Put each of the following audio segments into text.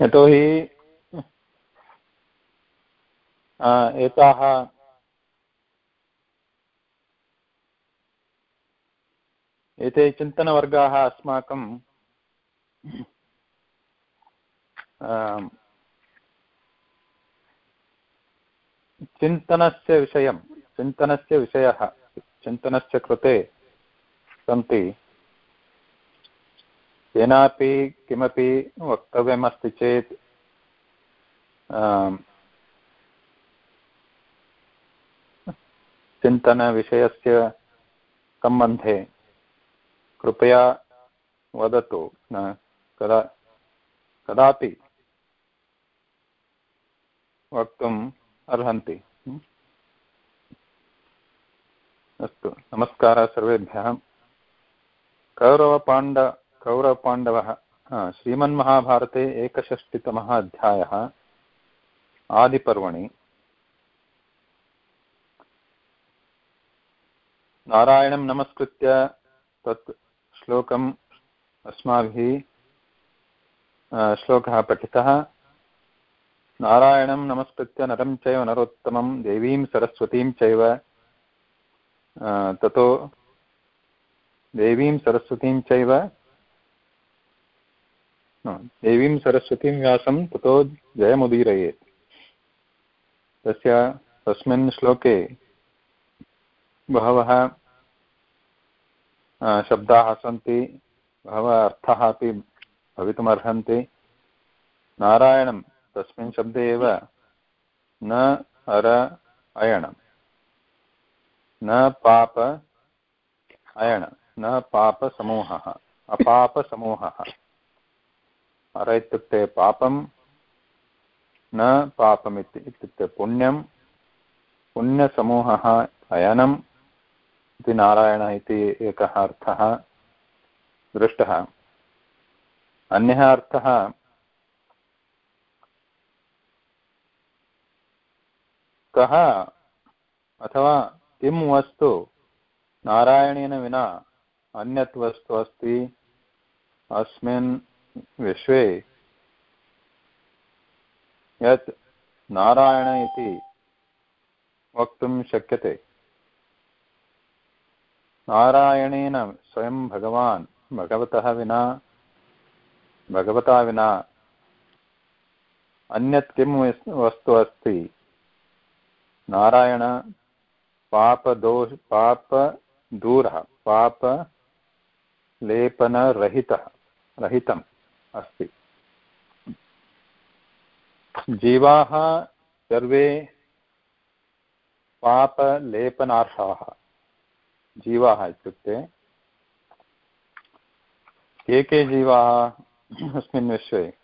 यतोहि एताः एते चिन्तनवर्गाः अस्माकं चिन्तनस्य विषयं चिन्तनस्य विषयः चिन्तनस्य कृते सन्ति। केनापि किमपि वक्तव्यमस्ति चेत् चिन्तनविषयस्य सम्बन्धे कृपया वदतु कदा, कदापि वक्तुम् अर्हन्ति। अस्तु, नमस्कारः सर्वेभ्यः। कौरवपाण्ड कौरवपाण्डवः श्रीमन्महाभारते एकषष्टितमः अध्यायः, आदिपर्वणि। नारायणं नमस्कृत्य तत् श्लोकम् अस्माभिः श्लोकः पठितः। नारायणं नमस्कृत्य नरं चैव नरोत्तमं, देवीं सरस्वतीं चैव ततो देवीं सरस्वतीं चैव देवीं सरस्वतीं व्यासं ततो जयमुदीरयेत्। तस्य तस्मिन् श्लोके बहवः शब्दाः सन्ति, बहवः अर्थाः अपि भवितुमर्हन्ति। नारायणं तस्मिन् शब्दे एव न अर अयणं। न पाप अयण, न पापसमूहः, अपापसमूहः। अर इत्युक्ते पापं न पापमिति इत्युक्ते पुण्यं, पुण्यसमूहः अयनम् इति नारायण इति एकः अर्थः, दृष्टः। अन्यः अर्थः, कः अथवा किं वस्तु नारायणेन विना अन्यत् वस्तु अस्ति, अस्मिन् विश्वे। यत् नारायण इति वक्तुं शक्यते। नारायणेन स्वयं भगवान्, भगवतः विना, भगवता विना अन्यत् किं वस्तु अस्ति? नारायण पापदोष, पापदूरः, पापलेपनरहितः, रहितम्। अस्ति। जीवाः सर्वे पापलेपनार्हाः जीवाः इत्युक्ते, के के जीवाः अस्मिन् विश्वे?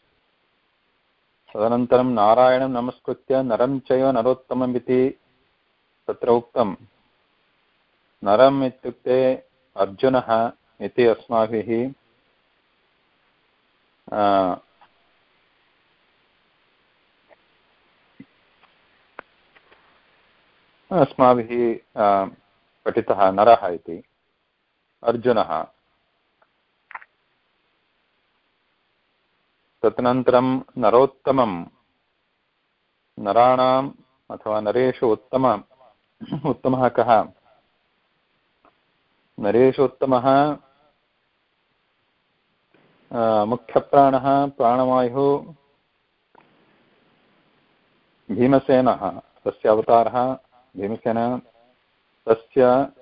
तदनन्तरं नारायणं नमस्कृत्य नरं चैव नरोत्तमम् इति तत्र उक्तं नरम् इत्युक्ते अर्जुनः इति अस्माभिः अस्माभिः पठितः नरः इति। अर्जुनः, तदनन्तरं नरोत्तमं, नराणाम् अथवा नरेषु उत्तम, उत्तमः कः? नरेषु उत्तमः मुख्यप्राणः प्राणवायुः, भीमसेनः, तस्य अवतारः, भीमसेन, तस्य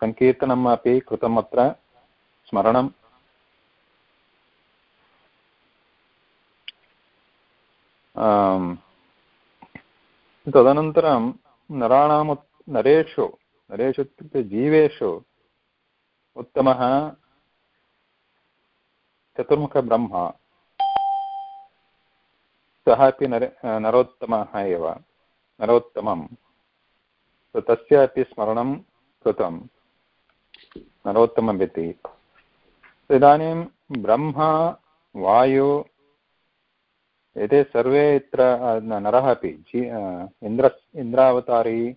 सङ्कीर्तनम् अपि कृतम् अत्र स्मरणं तदनन्तरं नराणाम् नरेषु नरेषु इत्युक्ते जीवेषु उत्तमः चतुर्मुखब्रह्म सः अपि नरे नरोत्तमः एव। नरोत्तमं तस्य अपि स्मरणं कृतं नरोत्तमम् इति इदानीं ब्रह्मा, वायु, एते सर्वे अत्र नरः अपि। जी इन्द्र, इन्द्रावतारी,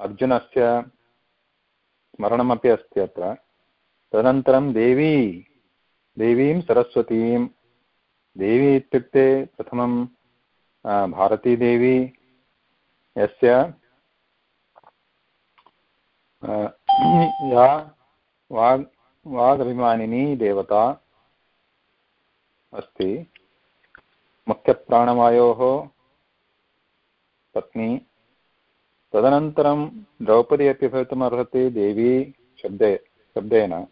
अर्जुनस्य स्मरणमपि अस्ति अत्र। तदनन्तरं देवी। देवीं सरस्वतीं। देवी इत्युक्ते प्रथमं भारतीदेवी, यस्य या वाग्, वागभिमानिनी देवता अस्ति। मुख्यप्राणवायोः पत्नी। तदनन्तरं द्रौपदी अपि भवितुमर्हति देवी शब्दे, शब्देन।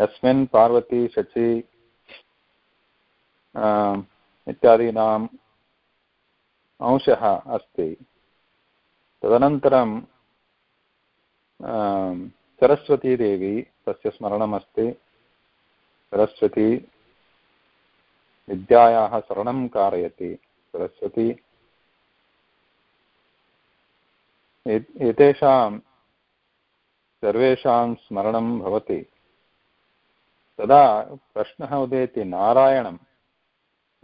यस्मिन् पार्वती शची इत्यादीनाम् अंशः अस्ति। तदनन्तरं सरस्वतीदेवी, तस्य स्मरणमस्ति। सरस्वती विद्यायाः शरणं कारयति। सरस्वती एतेषां, सर्वेषां स्मरणं भवति। तदा प्रश्नः उदेति नारायणं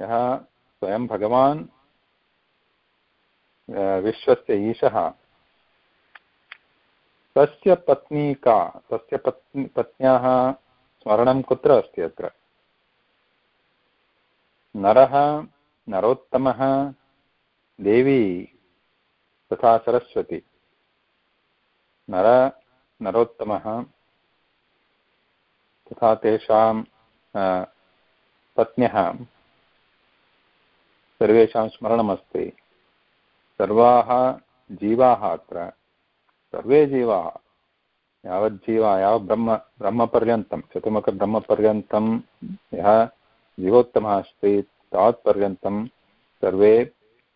यः स्वयं भगवान् विश्वस्य ईशः, तस्य पत्नी का, तस्य पत्नी, पत्न्याः स्मरणं कुत्र अस्ति अत्र? नरः, नरोत्तमः, देवी तथा सरस्वती। नर, नरोत्तमः तथा तेषां पत्न्यः सर्वेषां स्मरणमस्ति। सर्वाः जीवाः अत्र। सर्वे जीवाः। यावज्जीवा यावत् ब्रह्म, ब्रह्मपर्यन्तं। चतुर्मुखब्रह्मपर्यन्तं यः जीवोत्तमः अस्ति, तावत्पर्यन्तं सर्वे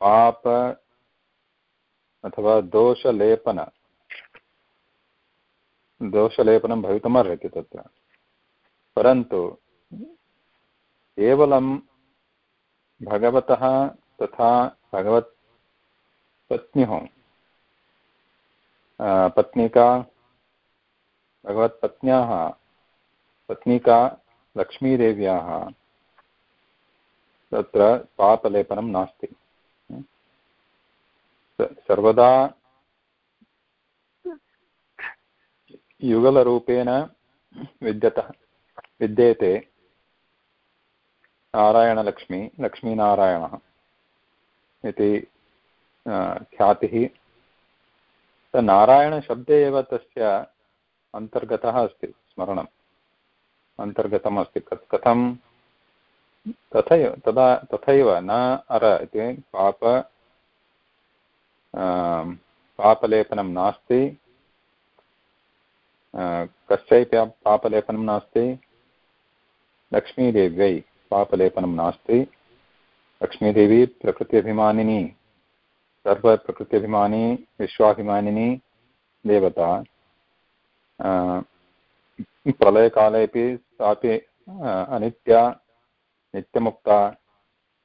पाप अथवा दोषलेपन, दोषलेपनं भवितुमर्हति तत्र। परन्तु केवलं भगवतः तथा भगवत्पत्न्युः पत्निका, भगवत्पत्न्याः, पत्निका लक्ष्मीदेव्याः, तत्र पापलेपनं नास्ति। सर्वदा युगलरूपेण विद्यतः। विद्येते नारायणलक्ष्मी, लक्ष्मीनारायणः इति ख्यातिः। नारायणशब्दे एव तस्य अन्तर्गतः अस्ति, स्मरणम्। अन्तर्गतम् अस्ति। कथं तथैव, तदा, तथैव न अर इति पाप पापलेपनं नास्ति। कस्यैपि पापलेपनं नास्ति। लक्ष्मीदेव्यै पापलेपनं नास्ति। लक्ष्मीदेवी प्रकृत्यभिमानिनी, सर्वप्रकृत्यभिमानी, विश्वाभिमानिनी, देवता। प्रलयकालेपि सापि अनित्या, नित्यमुक्ता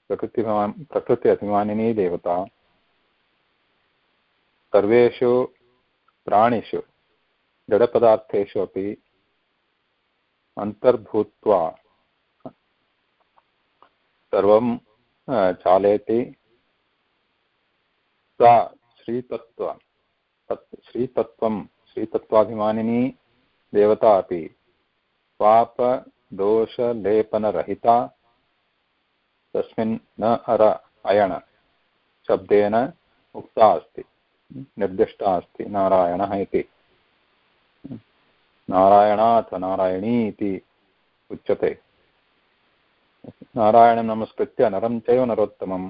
प्रकृतिभिमा प्रकृति अभिमानिनी देवता। सर्वेषु प्राणिषु, जडपदार्थेषु अपि अन्तर्भूत्वा सर्वं चालयति सा श्रीतत्त्व तत् श्रीतत्त्वं, श्रीतत्त्वाभिमानिनी देवता अपि पापदोषलेपनरहिता तस्मिन् न अर अयण शब्देन उक्ता अस्ति, निर्दिष्टा अस्ति नारायणः इति। नारायणाथ नारायणी इति उच्यते। नारायणं नमस्कृत्य नरं चैव नरोत्तमं।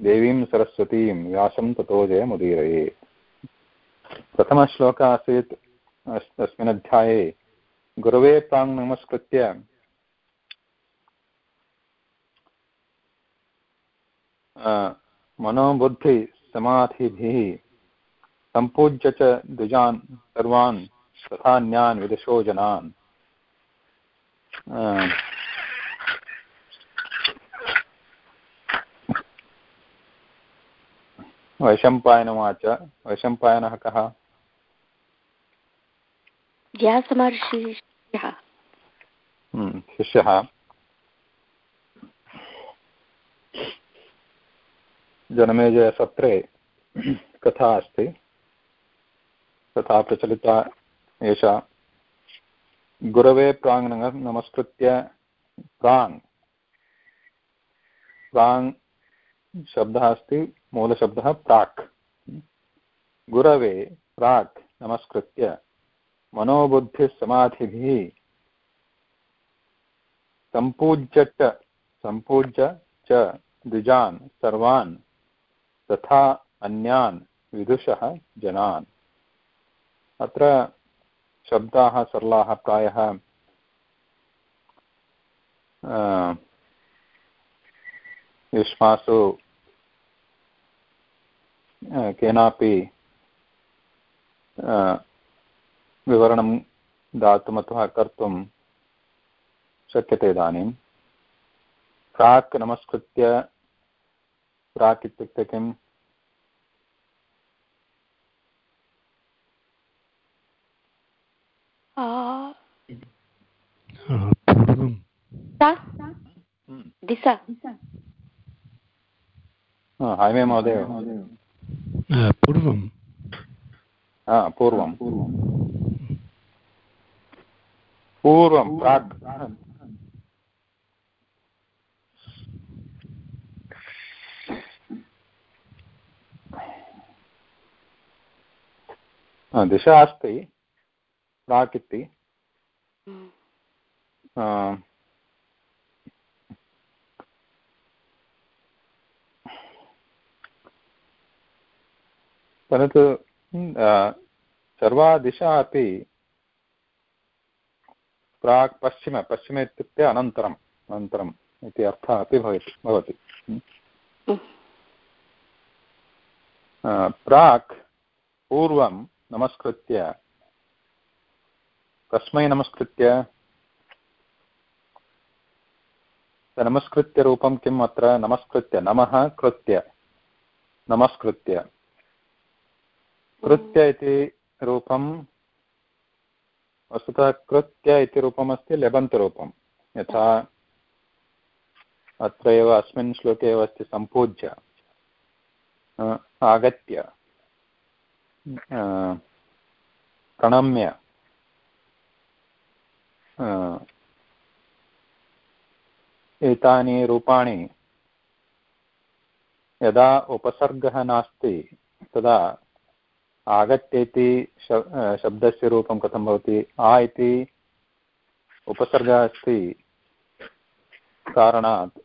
देवीं सरस्वतीं व्यासं ततो जयमुदीरये। प्रथमश्लोकः आसीत् अस्मिन् अध्याये गुरवे प्राङ् नमस्कृत्य। मनोबुद्धिसमाधिभिः सम्पूज्य च द्विजान् सर्वान् तथान्यान् विदुषो जनान्। वैशम्पायनवाच। वैशम्पायनः कः? व्यासमहर्षिः हम्म, शिष्यः। जनमेजयसत्रे कथा अस्ति। तथा प्रचलिता एषा। गुरवे प्राङ् नमस्कृत्य प्राङ्। प्राङ् शब्दः अस्ति, मूलशब्दः प्राक्। गुरवे प्राक् नमस्कृत्य मनोबुद्धिसमाधिभिः सम्पूज्य च सम्पूज्य च द्विजान् सर्वान् तथा अन्यान् विदुषः जनान्। अत्र शब्दाः सरलाः प्रायः युष्मासु केनापि विवरणं दातुम् अथवा कर्तुं शक्यते इदानीं। प्राक् नमस्कृत्य प्राक् इत्युक्ते किम्? पूर्वं दिशा। हाइवे महोदय पूर्वं पूर्वं पूर्वं प्राक् दिशा अस्ति प्राक् इति परन्तु सर्वा दिशा अपि प्राक् पश्चिम पश्चिम इत्युक्ते अनन्तरम् अनन्तरम् इति अर्थः अपि भवति भवति। प्राक् पूर्वं नमस्कृत्य कस्मै नमस्कृत्य नमस्कृत्य रूपं किम् अत्र? नमस्कृत्य, नमः कृत्य, नमस्कृत्य। कृत्य इति रूपं वस्तुतः कृत्य इति रूपमस्ति लेबन्तरूपं यथा अत्र अस्मिन् श्लोके एव अस्ति सम्पूज्य। आगत्य। प्रणम्य। एतानि रूपाणि यदा उपसर्गः नास्ति, तदा आगत्य इति शब्दस्य रूपं कथं भवति? आ इति उपसर्गः अस्ति। कारणात्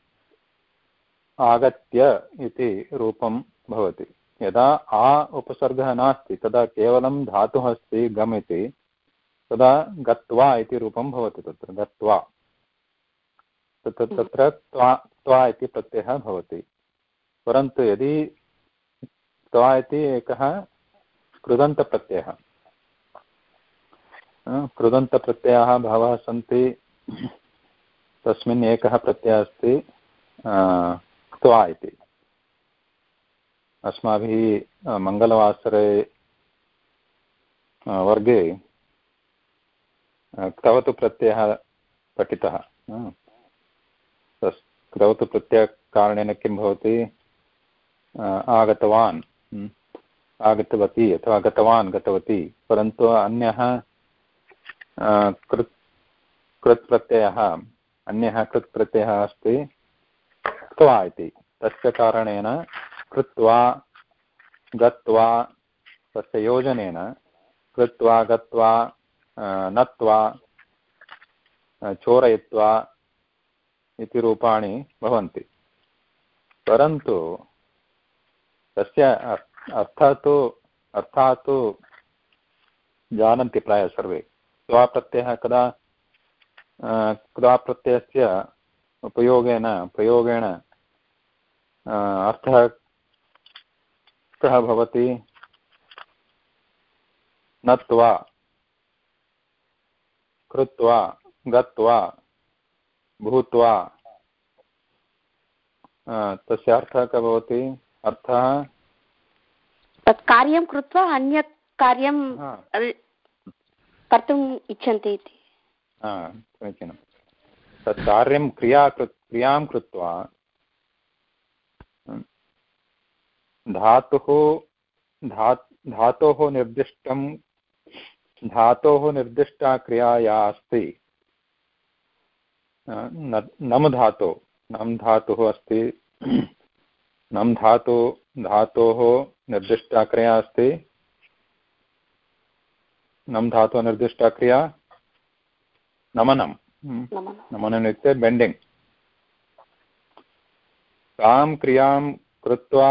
आगत्य इति रूपं भवति। यदा आ उपसर्गः नास्ति, तदा केवलं धातुः अस्ति, गम् इति, तदा गत्वा इति रूपं भवति तत्र, गत्वा। तत्र त्वा त्वा इति प्रत्ययः भवति। परन्तु यदि त्वा इति एकः कृदन्तप्रत्ययः। कृदन्तप्रत्ययाः बहवः सन्ति। तस्मिन् एकः प्रत्ययः अस्ति क्त्वा इति। अस्माभिः मङ्गलवासरे वर्गे क्तवतु प्रत्ययः पठितः। क्तवतु प्रत्ययकारणेन किं भवति? आगतवान्। आगतवती अथवा गतवान् गतवती। परन्तु अन्यः कृत् कृत् प्रत्ययः अन्यः कृत् प्रत्ययः अस्ति, क्त्वा इति। तस्य कारणेन कृत्वा, गत्वा, तस्य योजनेन कृत्वा, गत्वा नत्वा चोरयित्वा इति रूपाणि भवन्ति। परन्तु तस्य अर्थः तो अर्थः तो जानन्ति प्रायः सर्वे। क्वाप्रत्ययः कदा क्वाप्रत्ययस्य उपयोगेन, प्रयोगेण अर्थः कः भवति? नत्वा, कृत्वा, गत्वा, भूत्वा। तस्य अर्थः कः भवति? अर्थः तत् कार्यं कृत्वा अन्यत् कार्यं कर्तुम् इच्छन्ति इति। समीचीनं। तत् कार्यं क्रिया क्रियाँ कृत्वा धातुः धा धातोः निर्दिष्टं धातोः निर्दिष्टा क्रिया या अस्ति। नम् धातु नम् धातुः अस्ति। नम् धातु धातोः निर्दिष्टा क्रिया अस्ति। नम् धातुः निर्दिष्टा क्रिया नमनं नमनम्। इत्युक्ते बेण्डिङ्ग् तां क्रियाँ कृत्वा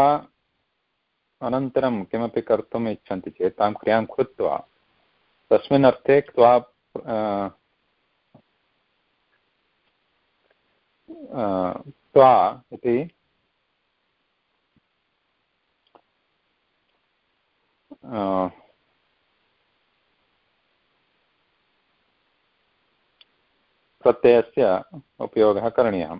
अनन्तरं किमपि कर्तुम् इच्छन्ति चेत् तां क्रियाँ कृत्वा तस्मिन् अर्थे क्त्वा क्त्वा इति प्रत्ययस्य उपयोगः करणीयः।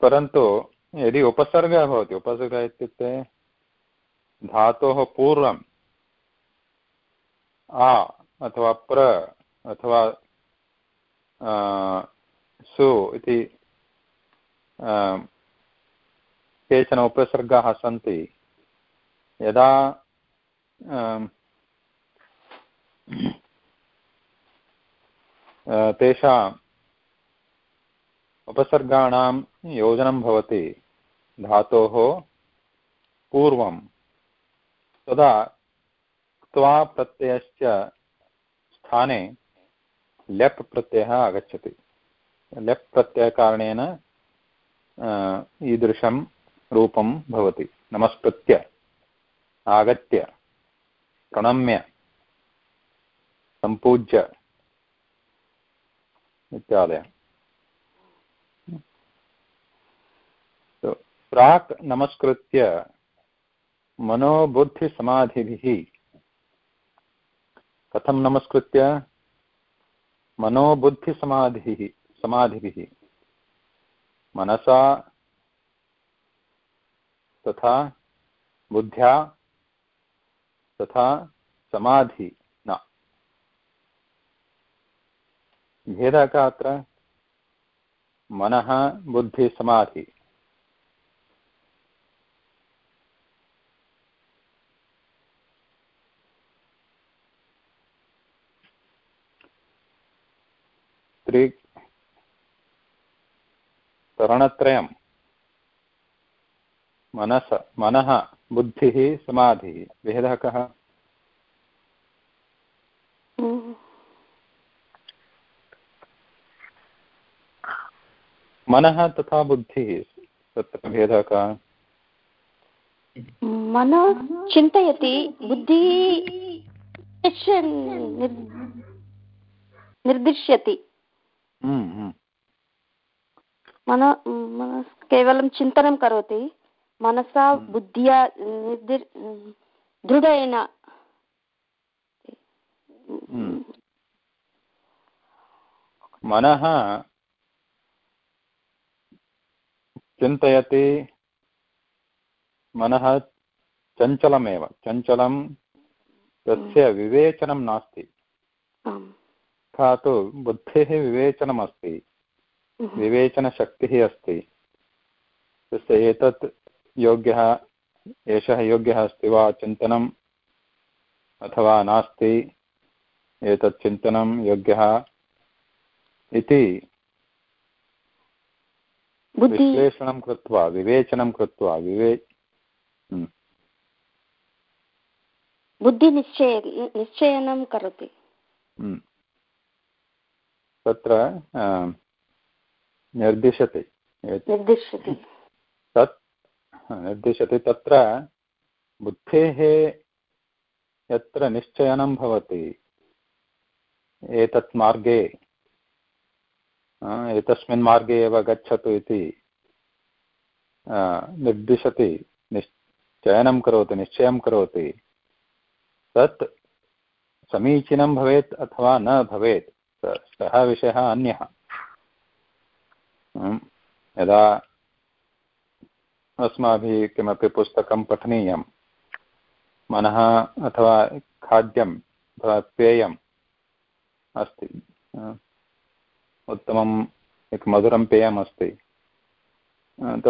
परन्तु यदि उपसर्गः भवति, उपसर्गः इत्युक्ते धातोः पूर्वम् आ अथवा प्र अथवा सु इति केचन उपसर्गाः सन्ति। यदा तेषाम् उपसर्गाणां योजनं भवति धातोः पूर्वं, तदा क्त्वा प्रत्ययस्य स्थाने लेप् प्रत्ययः आगच्छति। लेप् प्रत्ययकारणेन ईदृशं रूपं भवति। नमस्कृत्य, आगत्य, प्रणम्य, सम्पूज्य इत्यादयः। प्राक् नमस्कृत्य मनोबुद्धिसमाधिभिः कथं नमस्कृत्य? मनोबुद्धिसमाधिः समाधिभिः। मनसा तथा बुद्ध्या तथा समाधि न। भेदः का अत्र? मनः बुद्धिसमाधि त्रि करणत्रयं मनस मनः बुद्धिः समाधिः। भेदः कः? मनः तथा बुद्धिः तत्र भेदः कः? मनः चिन्तयति बुद्धिः निर्दिश्यति। हम्म, हम्म। मन केवलं चिन्तनं करोति। मनसा हम्म। बुद्ध्या निर्दिर् दृढेन। मनः चिन्तयति मनः चञ्चलमेव। चञ्चलं तस्य विवेचनं नास्ति। तथा तु बुद्धेः विवेचनमस्ति। हम्म। विवेचनशक्तिः अस्ति। तस्य एतत् योग्यः एषः योग्यः अस्ति वा चिन्तनम्? अथवा नास्ति? एतत् चिन्तनं योग्यः? इति विश्लेषणं कृत्वा विवेचनं कृत्वा विवे हम्म। बुद्धिनिश्चय निश्चयनं करोति। हम्म। तत्र निर्दिशति। निर्दिशति। निर्दिशति तत्र बुद्धेः यत्र निश्चयनं भवति एतत् मार्गे एतस्मिन् मार्गे एव गच्छतु इति निर्दिशति निश्चयनं करोति, निश्चयं करोति। तत् समीचीनं भवेत् अथवा न भवेत्, सः विषयः अन्यः। यदा अस्माभिः किमपि पुस्तकं पठनीयं। मनः अथवा खाद्यम् अथवा पेयम् अस्ति। उत्तमम् एक मधुरं पेयम् अस्ति।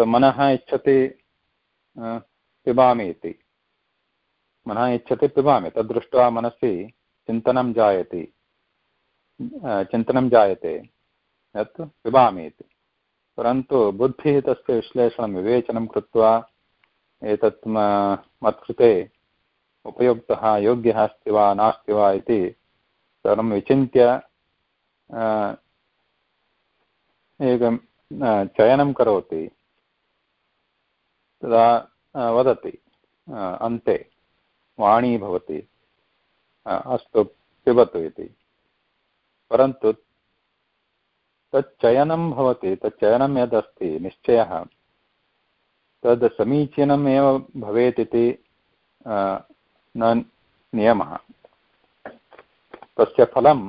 मनः इच्छति पिबामि इति। मनः इच्छति पिबामि। तद्दृष्ट्वा मनसि चिन्तनं जायते। चिन्तनं जायते। यत् पिबामि इति। परन्तु बुद्धिः तस्य विश्लेषणं, विवेचनं कृत्वा एतत् मत्कृते उपयुक्तः, योग्यः अस्ति वा, नास्ति वा इति सर्वं विचिन्त्य एकं चयनं करोति। तदा वदति अन्ते वाणी भवति अस्तु, पिबतु इति। परन्तु तच्चयनं भवति, तच्चयनं यदस्ति, निश्चयः। तद् समीचीनमेव भवेत् इति न नियमः। तस्य फलं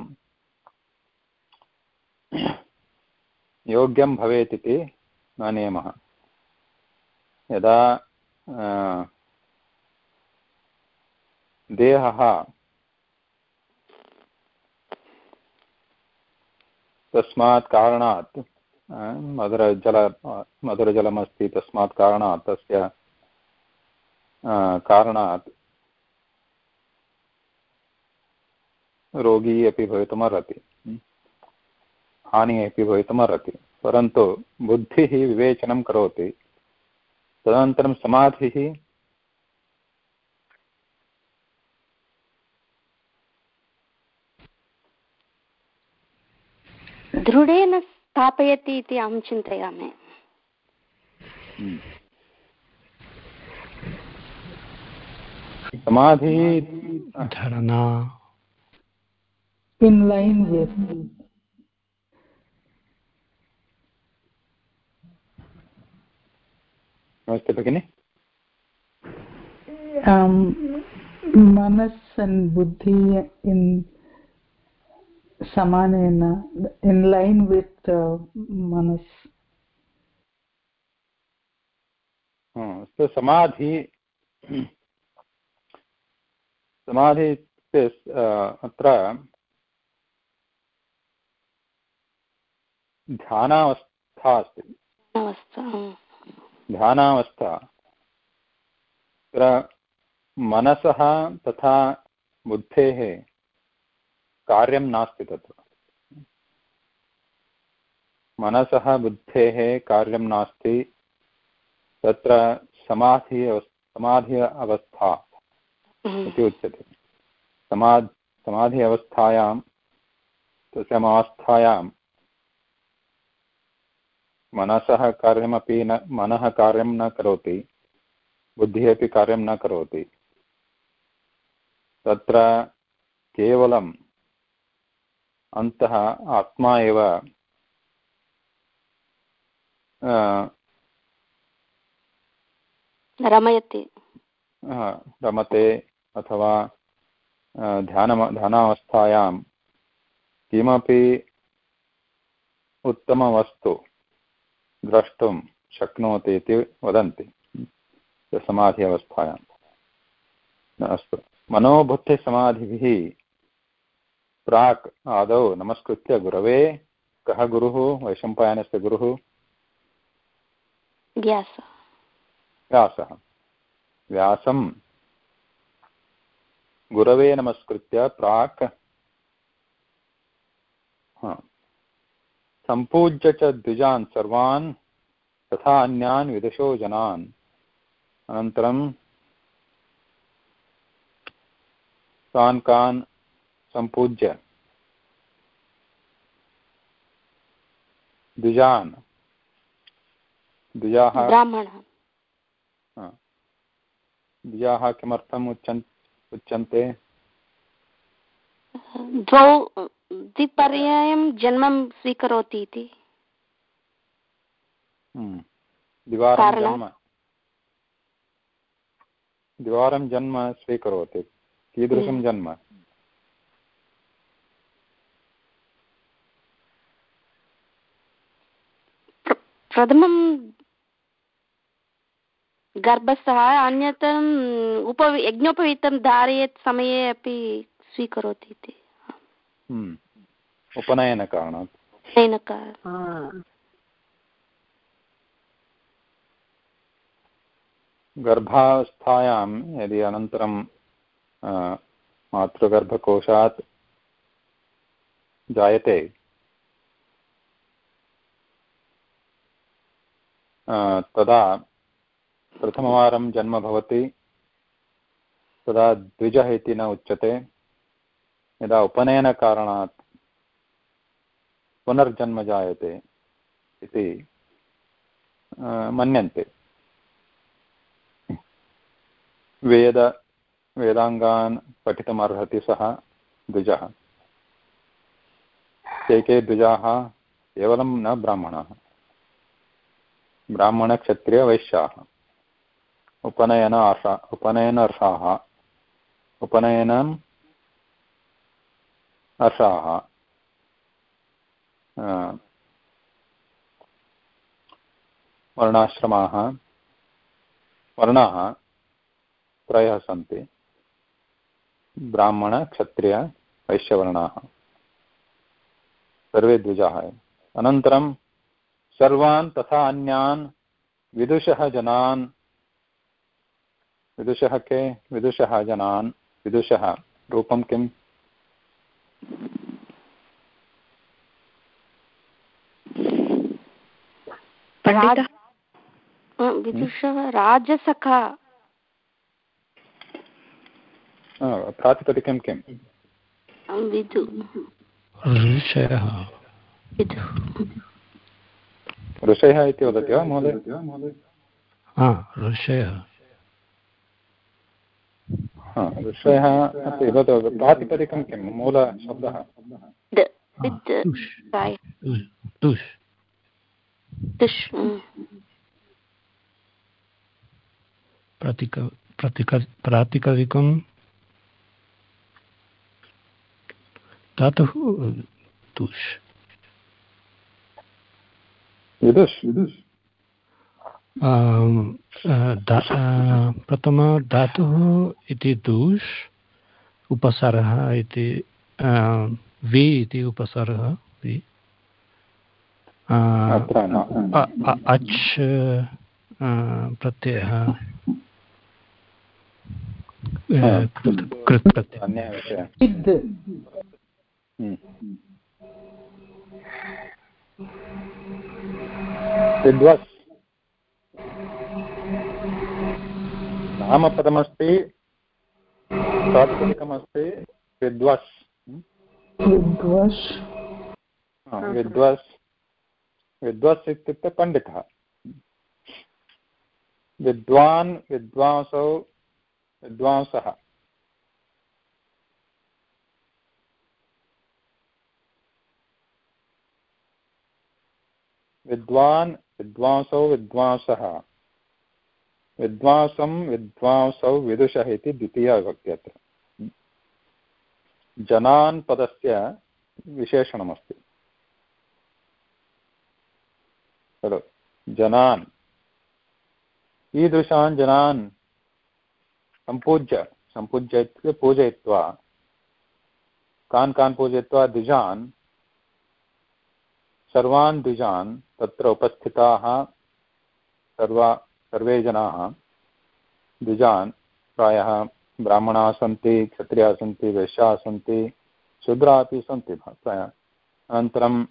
योग्यं भवेत् इति न नियमः। यदा देहः तस्मात् कारणात् मधुरजल मधुरजलमस्ति तस्मात् कारणात् तस्य कारणात् रोगी अपि भवितुमर्हति हानिः अपि भवितुमर्हति, परन्तु बुद्धिः विवेचनं करोति, तदनन्तरं समाधिः दृढेन स्थापयति इति अहं चिन्तयामि। समाधिः। धरणा। In line with नमस्ते भगिनि। um, manas and buddhi in samanena in line with uh, manas. अस्तु समाधि समाधि अत्र ध्यानावस्था अस्ति। ध्यानावस्था तत्र मनसः तथा बुद्धेः कार्यं नास्ति तत्र। मनसः बुद्धेः कार्यं नास्ति। तत्र समाधि समाधि अवस्था इति उच्यते। समा समाधि अवस्थायां तस्याम् अवस्थायां मनसः कार्यमपि न मनः कार्यं न करोति बुद्धिः अपि कार्यं न करोति। तत्र केवलम् अन्तः आत्मा एव रमयति। रमते अथवा ध्यान ध्यानावस्थायां किमपि उत्तमवस्तु द्रष्टुं शक्नोति इति वदन्ति। समाधि अवस्थायाम् अस्तु। मनोबुद्धिसमाधिभिः प्राक् आदौ नमस्कृत्य गुरवे कः गुरुः वैशम्पायनस्य गुरुः? व्यासः। व्यासं। गुरवे नमस्कृत्य प्राक्। सम्पूज्य च द्विजान् सर्वान् तथा अन्यान् विदुषो जनान्। अनन्तरं तान् कान् सम्पूज्य द्विजान्। द्विजाः द्विजाः किमर्थम् उच्यन् उच्यन्ते? द्वौ द्विपर्यायं जन्मं स्वीकरोति इति। हम्म। द्विवारं जन्म। द्विवारं जन्म स्वीकरोति। कीदृशं हम्म। जन्म? प्रथमं गर्भस्थः अन्यतरम् उप यज्ञोपवीतं धारयेत् समये अपि स्वीकरोति इति। हम्म। उपनयनकारणात्। गर्भावस्थायां यदि अनन्तरं मातृगर्भकोशात् जायते तदा प्रथमवारं जन्म भवति, तदा द्विजः इति न उच्यते। यदा उपनयनकारणात् पुनर्जन्म जायते इति मन्यन्ते। वेद, वेदाङ्गान् पठितुमर्हति सः द्विजः। के के द्विजाः, केवलं न ब्राह्मणाः। ब्राह्मणक्षत्रियवैश्याः। उपनयन आशा उपनयनर्षाः उपनयनम् अर्षाः वर्णाश्रमाः। वर्णाः त्रयः सन्ति। ब्राह्मणक्षत्रियवैश्यवर्णाः। सर्वे द्विजाः। अनन्तरं सर्वान् तथा अन्यान् विदुषः जनान् विदुषः के? विदुषः जनान्। विदुषः। रूपं किम्? विदुषः राजसखा। प्रातिपदिकं किं विदु ऋषयः ऋषयः इति वदति वा महोदय? ऋषयः ऋषयः। अस्ति वदतु प्रातिपदिकं किं? मूलशब्दः प्रातिकविकं धातुः तुष्। विदुष् प्रथम धातुः इति दुष् उपसरः इति वि इति उपसरः वि अच् प्रत्ययः कृत् प्रत्ययः विद्वस् नामपदमस्ति विद्वस्। विद्वस्। विद्वस्। विद्वस् इत्युक्ते पण्डितः। विद्वान् विद्वांसौ विद्वांसः। विद्वान् विद्वांसौ विद्वांसः। विद्वांसं विद्वांसौ विदुषः इति द्वितीया विभक्ति अत्र जनान् पदस्य विशेषणमस्ति। खलु जनान्। कीदृशान् जनान् सम्पूज्य सम्पूज्य इत्युक्ते पूजयित्वा, कान् कान् पूजयित्वा द्विजान् सर्वान् द्विजान् तत्र उपस्थिताः सर्वा सर्वे जनाः द्विजान् प्रायः ब्राह्मणाः सन्ति, क्षत्रियाः सन्ति, वैश्याः सन्ति, शूद्राः अपि सन्ति अनन्तरं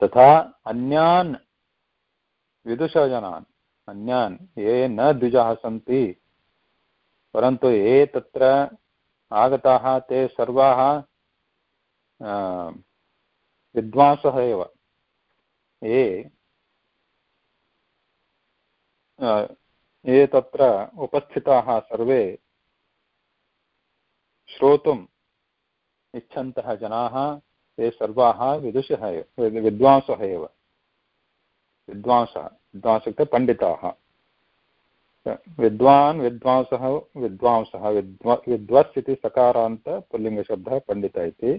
तथा अन्यान् विदुषजनान् अन्यान् ये न द्विजाः सन्ति, परन्तु ये तत्र आगताः, ते सर्वाः विद्वांसः एव। ये ये तत्र उपस्थिताः सर्वे श्रोतुम् इच्छन्तः जनाः, ते सर्वाः विदुषः एव विद्वांसः एव। विद्वांसः, विद्वांस इत्युक्ते पण्डिताः। विद्वान्, विद्वांसः विद्वांसः, विद्व विद्वस् इति सकारान्त, पुल्लिङ्गशब्दः पण्डित इति।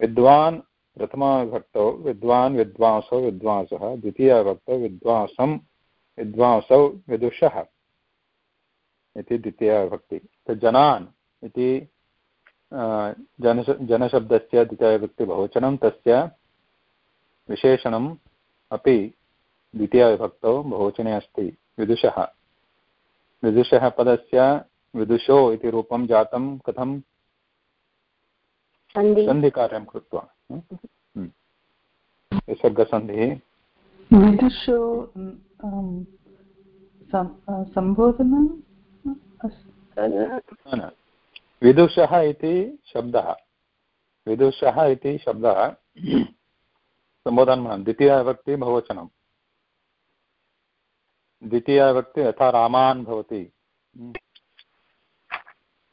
विद्वान् प्रथमाविभक्तौ विद्वान् विद्वांसौ विद्वांसः द्वितीयाविभक्तौ विद्वांसं विद्वांसौ विदुषः इति द्वितीयाविभक्ति जनान् इति जनश जनशब्दस्य द्वितीयाविभक्तिबहुवचनं तस्य विशेषणम् अपि द्वितीयाविभक्तौ बहुवचने अस्ति विदुषः। विदुषः पदस्य विदुषो इति रूपं जातं कथं? सन्धिकार्यं कृत्वा। विसर्गसन्धिः विदुषो सम्बोधन विदुषः इति शब्दः विदुषः इति शब्दः सम्बोधनं द्वितीयविभक्ति बहुवचनं द्वितीयविभक्ति यथा रामान् भवति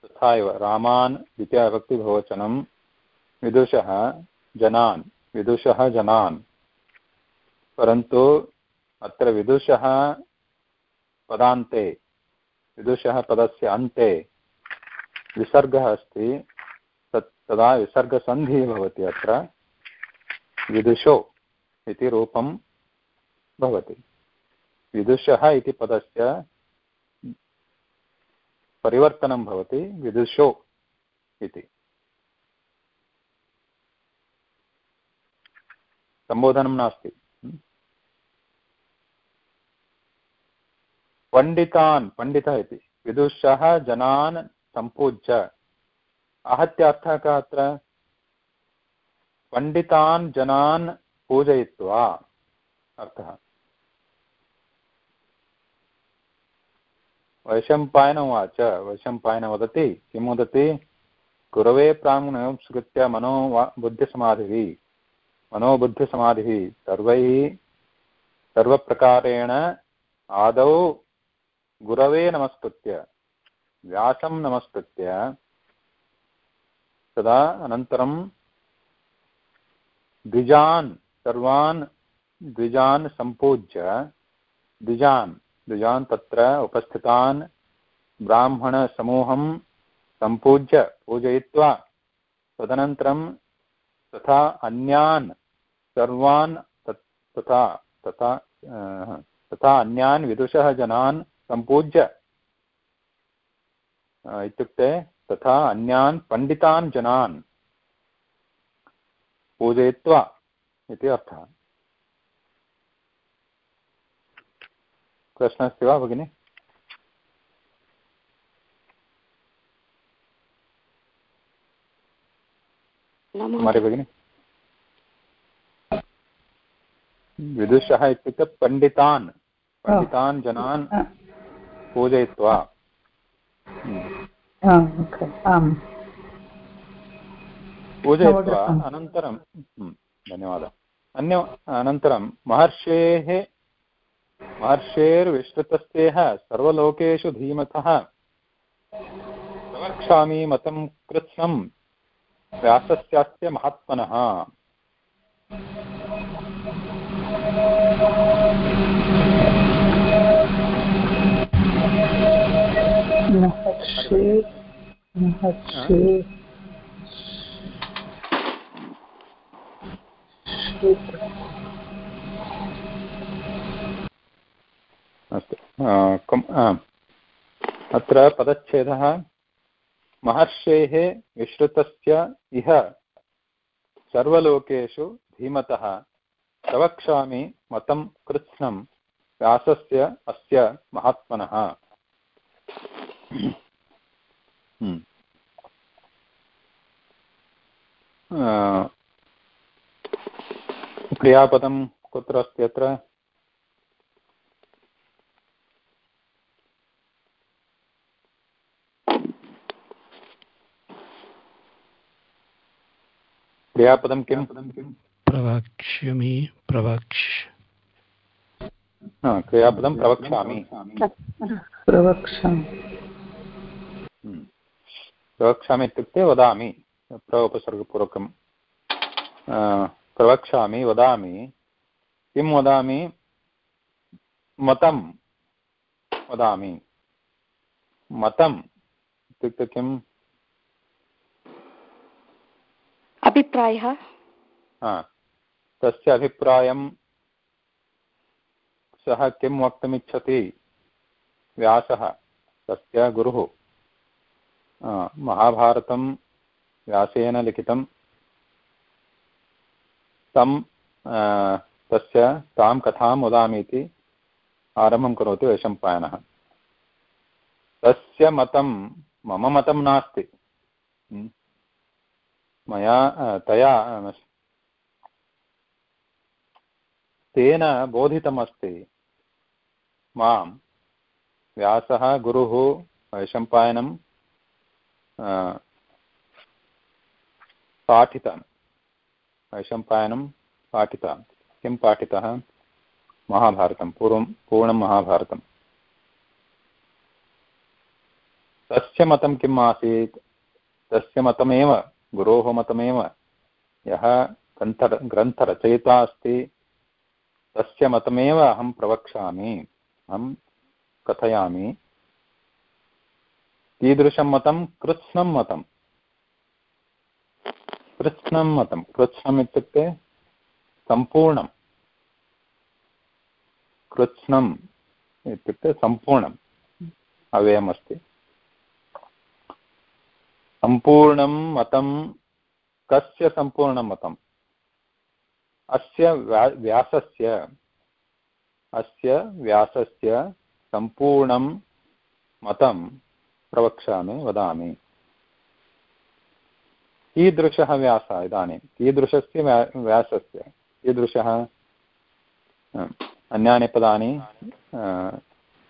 तथा एव रामान् द्वितीयविभक्ति बहुवचनं विदुषः जनान्, विदुषः जनान्। परन्तु अत्र विदुषः पदान्ते, विदुषः पदस्य अन्ते विसर्गः अस्ति, तत् तदा विसर्गसन्धिः भवति अत्र, विदुषो इति रूपं भवति। विदुषः इति पदस्य परिवर्तनं भवति, विदुषो इति। सम्बोधनं नास्ति। पण्डितान्, पण्डितः इति। विदुषः जनान् सम्पूज्य। आहत्य अर्थः कः अत्र? पण्डितान् जनान् पूजयित्वा, अर्थः। वैशम्पायन उवाच। वैशम्पायन वदति, किं वदति? गुरवे प्राङ्गणं स्मृत्य मनो बुद्धिसमाधिः। मनोबुद्धिसमाधिः सर्वैः सर्वप्रकारेण आदौ गुरवे नमस्कृत्य, व्यासं नमस्कृत्य, तदा अनन्तरं द्विजान्, सर्वान् द्विजान् सम्पूज्य, द्विजान् द्विजान् तत्र उपस्थितान् ब्राह्मणसमूहं सम्पूज्य पूजयित्वा, तदनन्तरं तथा अन्यान् सर्वान् तथा तथा तथा अन्यान् विदुषः जनान् सम्पूज्य इत्युक्ते तथा अन्यान् पण्डितान् जनान् पूजयित्वा इति अर्थः। प्रश्नः अस्ति वा भगिनि? भगिनि? विदुषः इत्युक्ते पण्डितान् पण्डितान् जनान् पूजयित्वा। पूजयित्वा अनन्तरं धन्यवादः। अन्य अनन्तरं महर्षेः महर्षेर्विश्रुतस्तेः सर्वलोकेषु धीमतः प्रवक्ष्यामि मतं कृत्स्नं व्यासस्यास्य महात्मनः। अस्तु। अत्र पदच्छेदः। महर्षेः विश्रुतस्य इह सर्वलोकेषु धीमतः प्रवक्ष्यामि मतं कृत्स्नं व्यासस्य अस्य महात्मनः। क्रियापदं कुत्र अस्ति अत्र क्रियापदं किं प्रवक्ष्यामि प्रवक्ष। क्रियापदं प्रवक्ष्यामि। प्रवक्ष्यामि। प्रवक्ष्यामि इत्युक्ते वदामि प्रउपसर्गपूर्वकं प्रवक्ष्यामि वदामि। किं वदामि? मतं वदामि। मतम् इत्युक्ते किम्? अभिप्रायः? तस्य अभिप्रायं सः किं वक्तुमिच्छति? व्यासः तस्य गुरुः। महाभारतं व्यासेन लिखितं तं तस्य तां कथां वदामि इति आरम्भं करोति वैशम्पायनः तस्य मतं मम मतं नास्ति मया तया तेन बोधितमस्ति माँ व्यासः गुरुः वैशम्पायनं पाठितवान् वैशम्पायनं पाठितवान् किं पाठितः? महाभारतं पूर्वं पूर्णं महाभारतं तस्य मतं किम् आसीत्? तस्य मतमेव, गुरोः मतमेव। यः ग्रन्थ ग्रन्थरचयिता अस्ति, तस्य मतमेव अहं प्रवक्ष्यामि। अहं कथयामि। कीदृशं मतं? कृत्स्नं मतं। कृत्स्नं मतं। कृत्स्नम् इत्युक्ते सम्पूर्णं। कृत्स्नम् इत्युक्ते सम्पूर्णम् अव्ययमस्ति सम्पूर्णं मतं, कस्य सम्पूर्णं मतम् अस्य व्यासस्य अस्य व्यासस्य सम्पूर्णं मतं प्रवक्ष्यामि वदामि। कीदृशः व्यासः इदानीं? कीदृशस्य व्यासस्य? कीदृशः? अन्यानि पदानि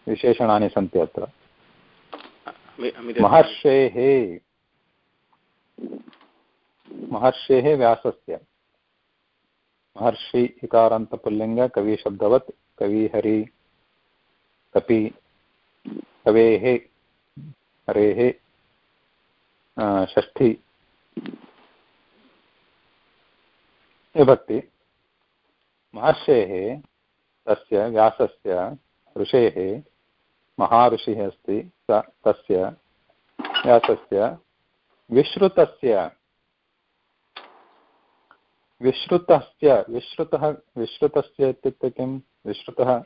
विशेषणानि सन्ति अत्र। महर्षेः महर्षेः व्यासस्य। महर्षि इकारान्तपुल्लिङ्ग कविशब्दवत् कविहरि कपि कवेः हरेः षष्ठी। विभक्ति महर्षेः तस्य, व्यासस्य, ऋषेः, महाऋषिः अस्ति, स, तस्य, व्यासस्य, विश्रुतस्य विश्रुतस्य, विश्रुतः, विश्रुतस्य इत्युक्ते किं? विश्रुतः।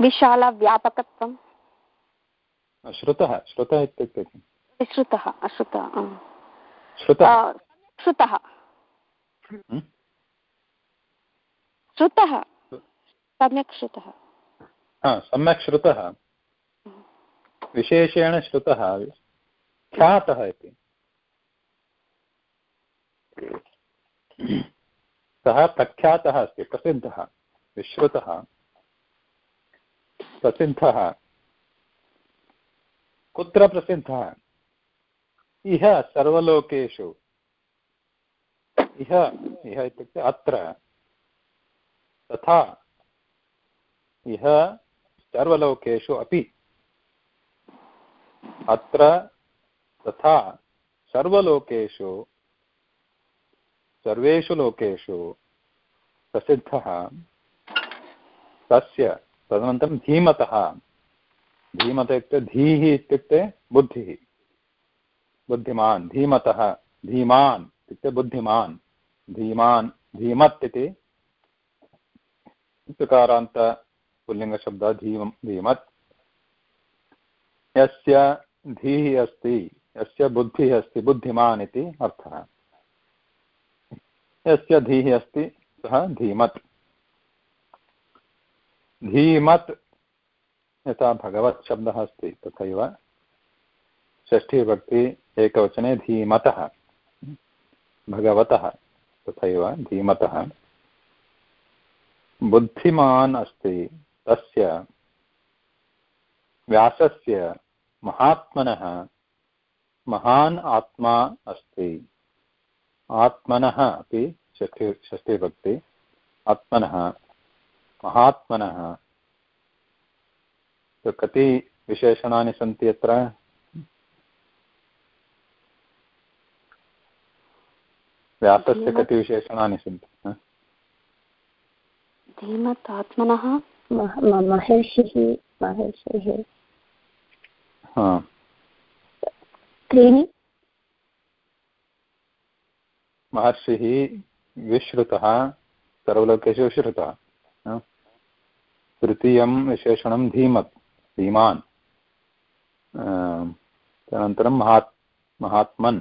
विशालव्यापकत्वं श्रुतः श्रुतः इत्युक्ते किं विश्रुतः अश्रुतः श्रुतः? श्रुतः. श्रुतः. सम्यक् श्रुतः. सम्यक् श्रुतः। विशेषेण श्रुतः ख्यातः इति। सः प्रख्यातः अस्ति प्रसिद्धः विश्रुतः। प्रसिद्धः। कुत्र प्रसिद्धः इह सर्वलोकेषु। इह इह इत्युक्ते अत्र। तथा इह सर्वलोकेषु अपि। अत्र तथा सर्वलोकेषु, सर्वेषु लोकेषु प्रसिद्धः तस्य तदनन्तरं धीमतः। धीमत इत्युक्ते धीः इत्युक्ते बुद्धिः। बुद्धिमान्, धीमतः, धीमान् इत्युक्ते बुद्धिमान्। धीमान्, धीमत् इति तुकारान्त पुल्लिङ्गशब्दः, धीमं, धीमत्। यस्य धीः अस्ति, यस्य बुद्धिः अस्ति, बुद्धिमान् इति अर्थः। यस्य धीः अस्ति, सः धीमत्। धीमत् यथा भगवत् शब्दः अस्ति, तथैव। षष्ठीभक्ति एकवचने धीमतः। भगवतः, तथैव धीमतः। बुद्धिमान् अस्ति, तस्य व्यासस्य महात्मनः महान् आत्मा अस्ति। आत्मनः अपि षष्ठी, षष्ठीभक्ति, आत्मनः महात्मनः कति विशेषणानि सन्ति अत्र व्यासस्य कति विशेषणानि सन्ति? धीमत् आत्मनः महर्षिः महर्षिः त्रीणि? महर्षिः विश्रुतः सर्वलोकेषु विश्रुतः तृतीयं विशेषणं धीमत्। धीमान्। तदनन्तरं महात्, महात्मन्।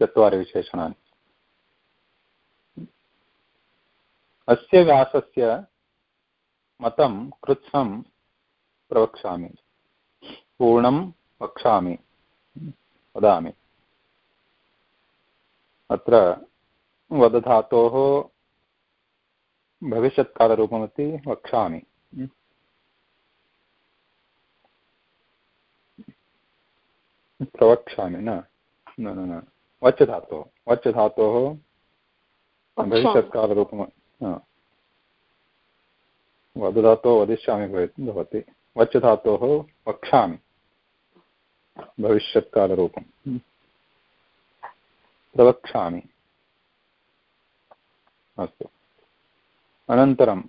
चत्वारि विशेषणानि अस्य व्यासस्य मतं कृत्स्नं प्रवक्ष्यामि। पूर्णं वक्ष्यामि। वदामि। अत्र वदधातोः भविष्यत्कालरूपमपि वक्ष्यामि। प्रवक्ष्यामि न। न न न। वच् धातोः वच् धातोः भविष्यत्कालरूपं वदधातोः वदिष्यामि भवति वच् धातोः वक्ष्यामि। भविष्यत्कालरूपं। प्रवक्ष्यामि। अस्तु। अनन्तरं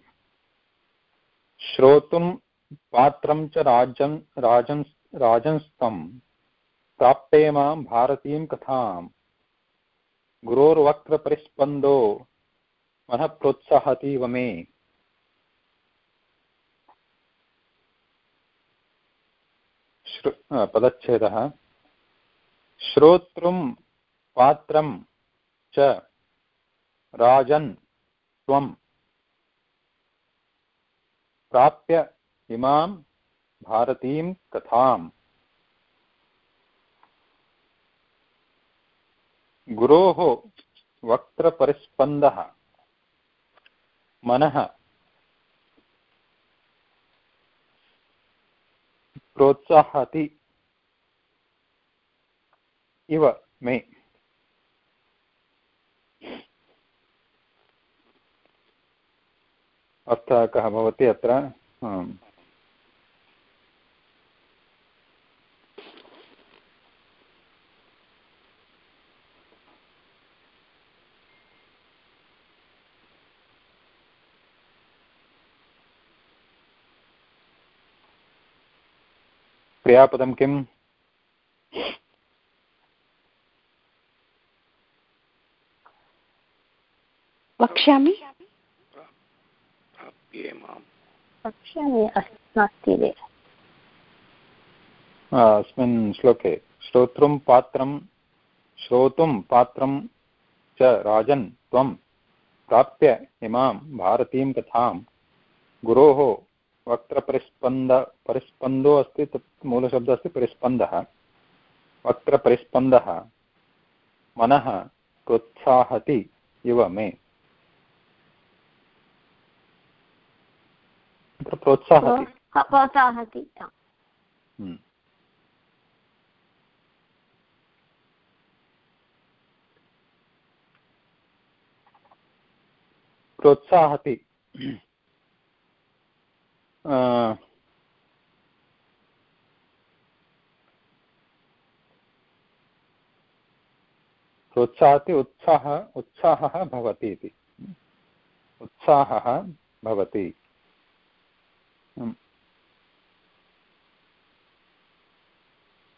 श्रोतुं पात्रं च राजन् राजन् राजंस्तं प्राप्ते माँ भारतीं कथाम्। गुरोर्वक्त्रपरिस्पन्दो मनः प्रोत्साहतीव मे पदच्छेदः। श्रोतृं पात्रं च राजन् त्वं। प्राप्य इमां भारतीं कथाम्। गुरोः वक्त्रपरिस्पन्दः। मनः। प्रोत्साहति। इव मे। अर्थः कः भवति अत्र? क्रियापदं किम्? वक्ष्यामि? नास्ति अस्मिन् श्लोके श्रोतृं पात्रं श्रोतुं पात्रं च राजन् त्वं प्राप्य इमां भारतीं कथां गुरोः वक्त्रपरिस्पन्द परिस्पन्दो अस्ति तत् मूलशब्दः अस्ति परिस्पन्दः। वक्त्रपरिस्पन्दः मनः प्रोत्साहति इव मे। प्रोत्साहति। प्रोत्साहति प्रोत्साहति। प्रोत्साहति उत्साह उत्साहः भवति इति। उत्साहः भवति।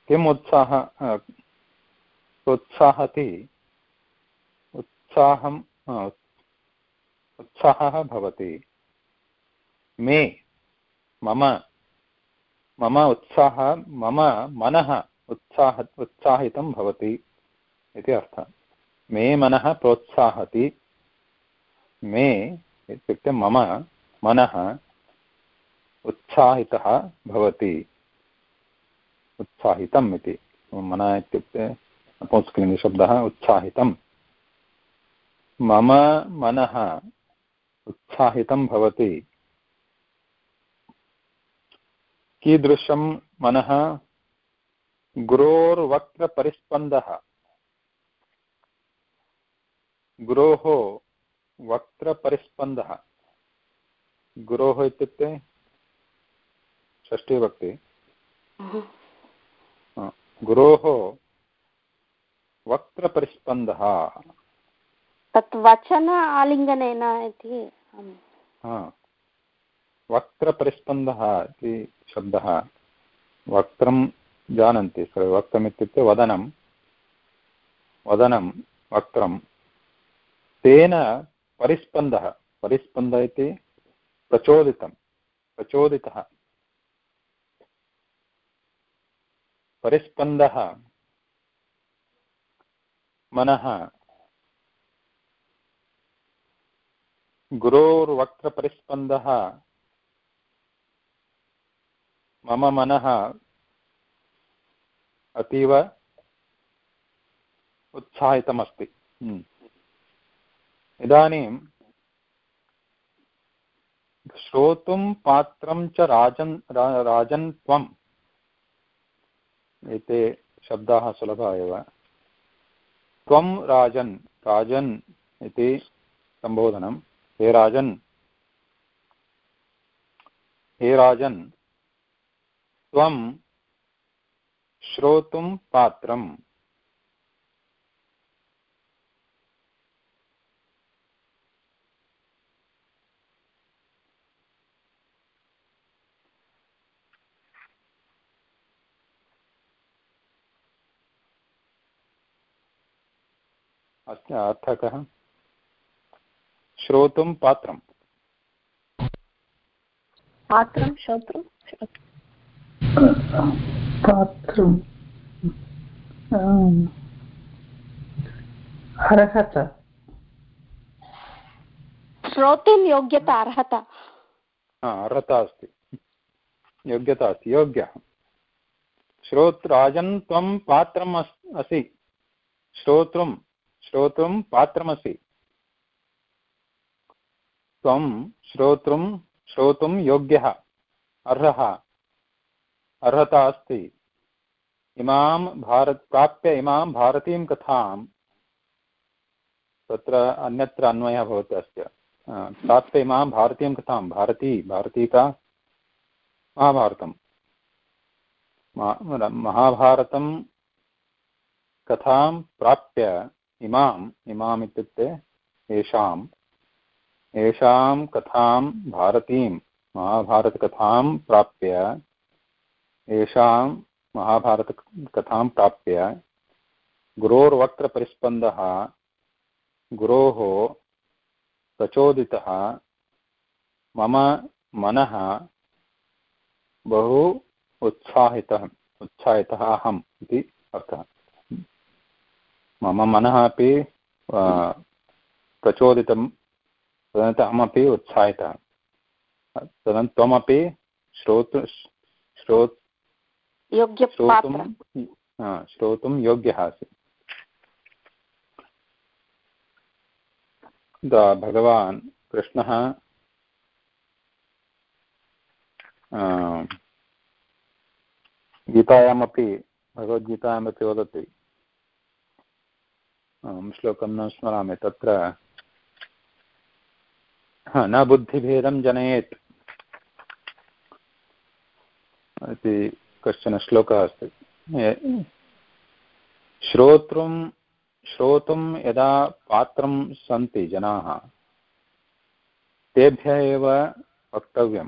किम् उत्साह प्रोत्साहति उत्साहं उत्साहः भवति। मे, मम मम उत्साह, मम मनः उत्साह, उत्साहितं भवति इति अर्थः। मे मनः प्रोत्साहति। मे इत्युक्ते मम मनः उत्साहितः भवति। उत्साहितम् इति। मनः इत्युक्ते नपुंसकलिङ्गशब्दः उत्साहितं मम मनः उत्साहितं भवति। कीदृशं मनः गुरोर्वक्त्रपरिस्पन्दः? गुरोः वक्त्रपरिस्पन्दः। गुरोः इत्युक्ते षष्ठीभक्ति। गुरोः वक्त्रपरिस्पन्दः तत् वचन आलिङ्गनेन इति वक्त्रपरिस्पन्दः इति शब्दः। वक्त्रं जानन्ति वक्त्रम् इत्युक्ते वदनं। वदनं वक्त्रं। तेन परिस्पन्दः परिस्पन्दः इति प्रचोदितं। प्रचोदितः। परिस्पन्दः। मनः। गुरोर्वक्त्रपरिस्पन्दः। मम मनः। अतीव उत्साहितमस्ति। इदानीं श्रोतुं पात्रं च राजन् राजन् त्वम्। एते शब्दाः सुलभा एव। त्वं राजन् राजन् इति सम्बोधनं। हे राजन् हे राजन्, त्वं श्रोतुं पात्रम्। अस्य अर्थः कः श्रोतुं पात्रम्। पात्रं श्रोतुं पात्रम् अर्हत। श्रोतुं योग्यता अर्हता। हा, अर्हता अस्ति। योग्यता अस्ति योग्यः। श्रोत् राजन् त्वं पात्रम् अस् असि। श्रोतुं श्रोतुं पात्रमसि। त्वं श्रोतुं श्रोतुं योग्यः, अर्हः, अर्हता अस्ति। इमां भारत, प्राप्य इमां भारतीं कथां तत्र अन्यत्र अन्वयः भवति अस्य। प्राप्य इमां भारतीं कथां भारती भारती का महाभारतं महाभारतं कथां प्राप्य इमाम् इमाम् इत्युक्ते येषाम्। येषां कथां भारतीं महाभारतकथां प्राप्य, येषां महाभारतकथां प्राप्य, गुरोर्वक्त्रपरिस्पन्दः, गुरोः प्रचोदितः, मम मनः बहु उत्साहितः उत्साहितः अहम् इति अर्थः। मम मनः अपि प्रचोदितं तदनन्तरम् अहमपि उत्साहितः। तदनन्तरं त्वमपि श्रोतु श्रो श्रोतुं हा, श्रोतुं योग्यः असि दा भगवान् कृष्णः गीतायामपि भगवद्गीतायामपि वदति। श्लोकं न स्मरामि तत्र। न बुद्धिभेदं जनयेत्। इति कश्चन श्लोकः अस्ति। श्रोतुं श्रोतुं यदा पात्रं सन्ति जनाः, तेभ्यः एव वक्तव्यं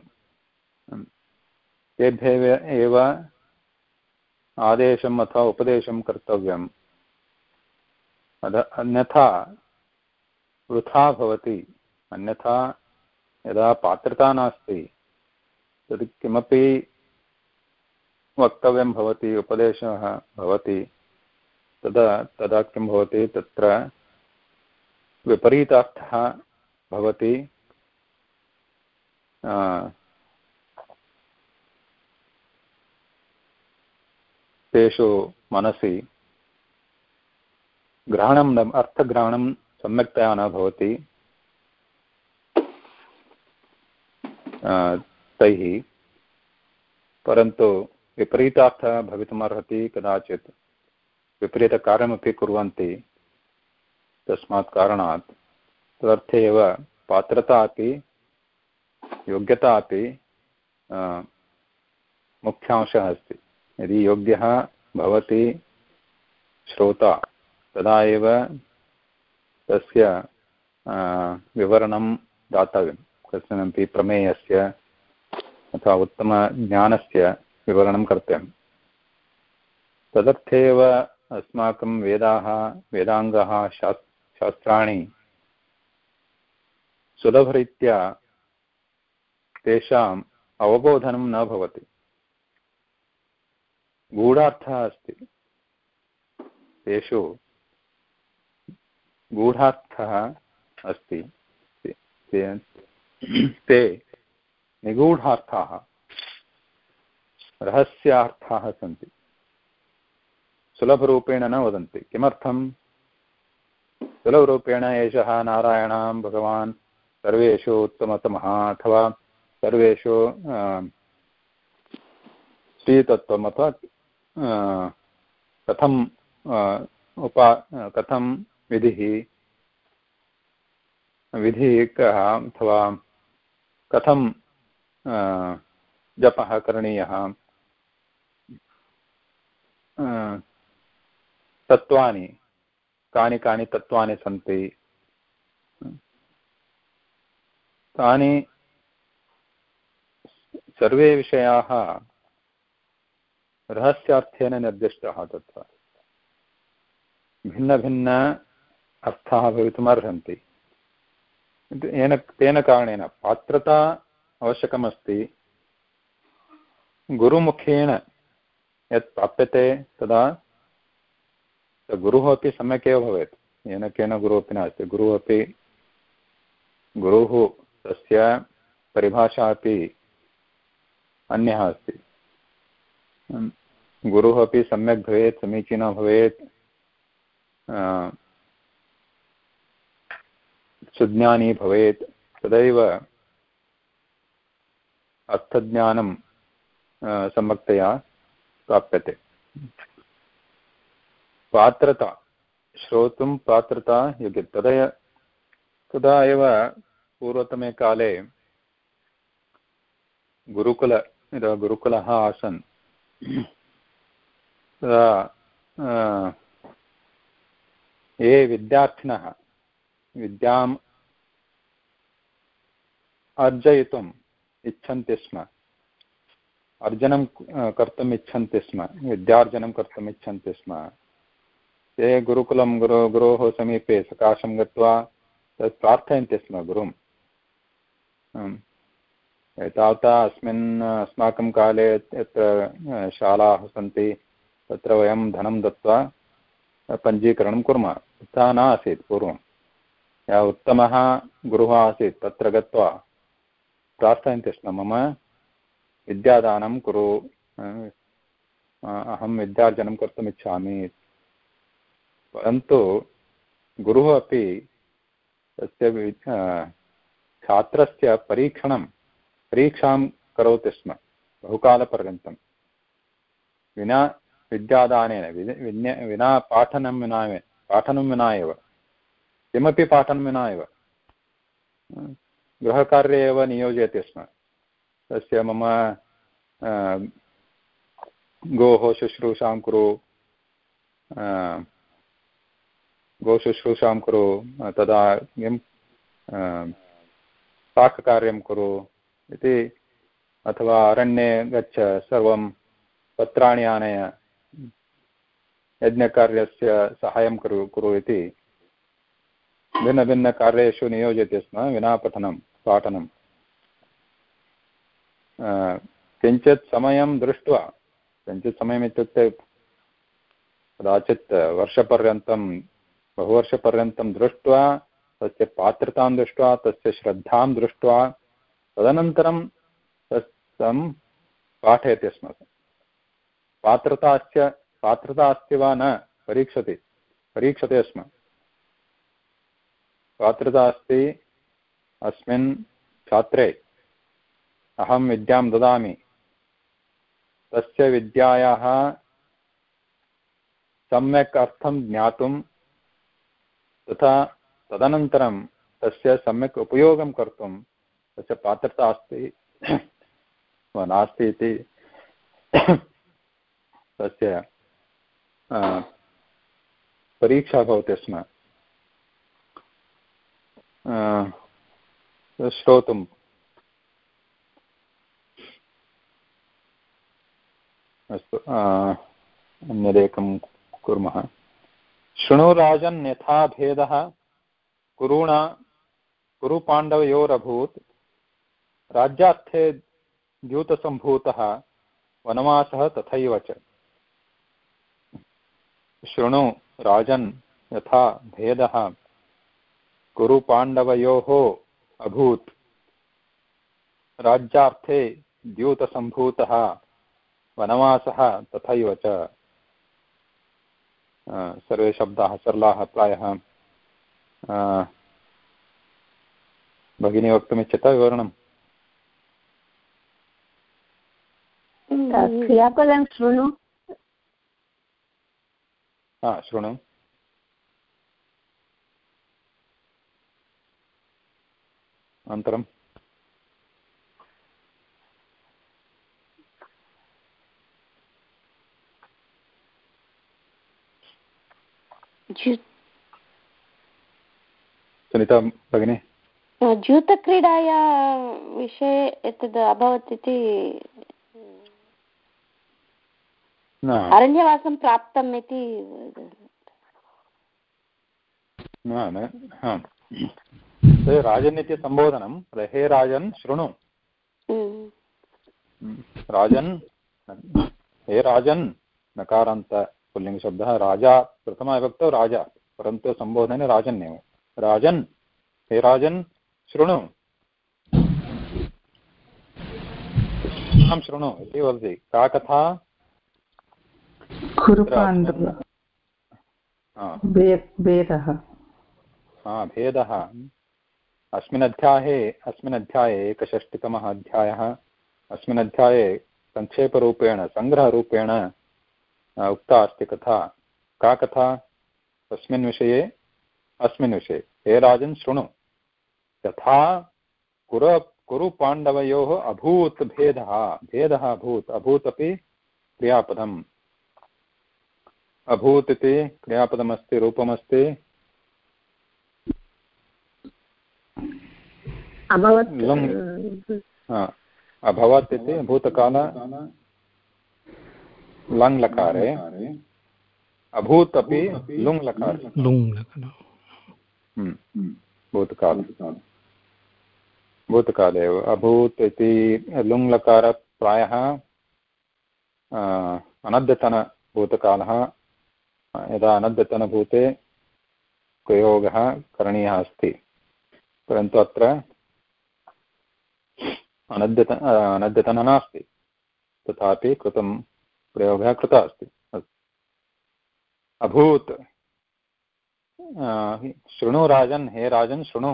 तेभ्यः एव आदेशम् अथवा उपदेशं कर्तव्यम्। अन्यथा वृथा भवति। अन्यथा यदा पात्रता नास्ति, तद् किमपि वक्तव्यं भवति, उपदेशः भवति, तदा तदा किं भवति, तत्र विपरीतार्थः भवति। तेषु मनसि ग्रहणं न अर्थग्रहणं सम्यक्तया न भवति। तैः। परन्तु विपरीतार्थः भवितुमर्हति कदाचित्। विपरीतकार्यमपि कुर्वन्ति। तस्मात् कारणात् तदर्थे एव पात्रता अपि, योग्यता अपि मुख्यांशः अस्ति। यदि योग्यः भवति, श्रोता। तदा एव तस्य विवरणं दातव्यं। कस्मिन्नपि प्रमेयस्य अथवा उत्तमज्ञानस्य विवरणं कर्तव्यं तदर्थेव अस्माकं वेदाः, वेदाङ्गाः, शास्, शास्त्राणि सुलभरीत्या तेषाम् अवबोधनं न भवति। गूढार्थः अस्ति। तेषु गूढार्थः अस्ति। ते- निगूढार्थाः, रहस्यार्थाः सन्ति। सुलभरूपेण न वदन्ति। किमर्थं? सुलभरूपेण एषः नारायणः भगवान् सर्वेषु उत्तमतमः अथवा सर्वेषु श्रीतत्त्वम् अथवा कथं उपा कथं विधिः विधिः कः अथवा कथं जपः करणीयः? तत्त्वानि, कानि कानि तत्त्वानि सन्ति? तानि सर्वे विषयाः रहस्यार्थेन निर्दिष्टाः तत्र। भिन्नभिन्न अर्थाः भवितुमर्हन्ति। येन तेन कारणेन पात्रता आवश्यकमस्ति। गुरुमुखेन यत् प्राप्यते तदा गुरुः अपि सम्यक् एव भवेत्। येन केन गुरुः अपि नास्ति। गुरुः अपि, गुरुः तस्य परिभाषा अपि अन्यः अस्ति। गुरुः अपि सम्यक् भवेत्, समीचीनः भवेत्। सुज्ञानी भवेत्। तदैव अर्थज्ञानं सम्यक्तया प्राप्यते। पात्रता, श्रोतुं पात्रता योग्य। तदा तदा एव पूर्वतमे काले गुरुकुल, यदा गुरुकुलः आसन्, तदा ये विद्यार्थिनः, विद्याम् अर्जयितुम् इच्छन्ति स्म। अर्जनं कर्तुम् इच्छन्ति स्म। विद्यार्जनं कर्तुम् इच्छन्ति स्म। ते गुरुकुलं गुरु, गुरोः समीपे सकाशं गत्वा तत् प्रार्थयन्ति स्म गुरुं। एतावता अस्मिन्, अस्माकं काले यत्र शालाः सन्ति, तत्र वयं धनं दत्त्वा पञ्जीकरणं कुर्मः। तथा न आसीत् पूर्वं। यः उत्तमः गुरुः आसीत्, तत्र गत्वा प्रार्थयन्ति स्म। मम विद्यादानं कुरु अहं विद्यार्जनं कर्तुमिच्छामि। परन्तु गुरुः अपि तस्य छात्रस्य परीक्षणं, परीक्षां करोति स्म, बहुकालपर्यन्तं। विना विद्यादानेन, विना पाठनं विना पाठनं विना एव। किमपि पाठनं विना एव। गृहकार्ये एव नियोजयति स्म। तस्य मम गोः शुश्रूषां कुरु गोशुश्रूषां कुरु, तदा किं पाककार्यं कुरु इति, अथवा अरण्ये गच्छ सर्वं पत्राणि आनय, यज्ञकार्यस्य सहायं कुरु कुरु इति। भिन्नभिन्नकार्येषु नियोज्यते स्म विना पठनं पाठनं किञ्चित् समयं दृष्ट्वा, किञ्चित् समयम् इत्युक्ते कदाचित् वर्षपर्यन्तं, बहुवर्षपर्यन्तं दृष्ट्वा, तस्य पात्रतां दृष्ट्वा, तस्य श्रद्धां दृष्ट्वा, तदनन्तरं तं पाठयति स्म। पात्रता अस्य, पात्रता अस्ति वा न, परीक्षति, परीक्षते स्म। पात्रता अस्ति अस्मिन् छात्रे अहं विद्यां ददामि। तस्य विद्यायाः सम्यक् अर्थं ज्ञातुं तथा तदनन्तरं तस्य सम्यक् उपयोगं कर्तुं तस्य पात्रता अस्ति नास्ति इति तस्य परीक्षा भवति स्म। श्रोतुम् अस्तु अन्यदेकं कुर्मः। शृणु राजन् यथा भेदः, कुरुणा, कुरुपाण्डवयोरभूत्, राज्यार्थे द्यूतसम्भूतः, वनवासः तथैव च। शृणु राजन् यथा भेदः, कुरुपाण्डवयोः अभूत्। राज्यार्थे द्यूतसम्भूतः वनवासः तथैव च। सर्वे शब्दाः सरलाः प्रायः। भगिनी वक्तुमिच्छता विवरणम् क्रियापदं शृणु। हा शृणु। अनन्तरं? सुनीता भगिनी? ज्यूतक्रीडाया विषये एतद् अभवत् इति अरण्यवासं प्राप्तम् इति राजन् इति सम्बोधनं हे राजन् शृणु। हम्म, राजन् हे राजन् नकारान्त पुल्लिङ्गशब्दः राजा प्रथमाविभक्तौ राजा परन्तु सम्बोधने राजन्नेव राजन् हे राजन् शृणु। शृणु इति वदति। का कथा? भेदः। अस्मिन् अध्याये अस्मिन् अध्याये एकषष्टितमः अध्यायः, अस्मिन् अध्याये सङ्क्षेपरूपेण सङ्ग्रहरूपेण उक्ता अस्ति कथा। का कथा? तस्मिन् विषये, अस्मिन् विषये। हे राजन्, शृणु। यथा कुर कुरु पाण्डवयोः अभूत् भेदः भेदः अभूत् अभूत् अपि क्रियापदम्। अभूत् इति क्रियापदमस्ति, रूपमस्ति। अभवत् लुङ् हा, अभवत् इति भूतकाल लङ् लकारे अभूत् अपि लुङ् लकारे लुङ् हम्म, भूतकाल। भूतकाले एव। अभूत् इति लुङ् लकार प्रायः अनद्यतनभूतकालः यदा अनद्यतनभूते प्रयोगः करणीयः अस्ति। परन्तु अत्र अनद्यत अनद्यतन नास्ति। तथापि कृतं प्रयोगः कृतः अस्ति। अभूत्। शृणु राजन्। हे राजन्, शृणु।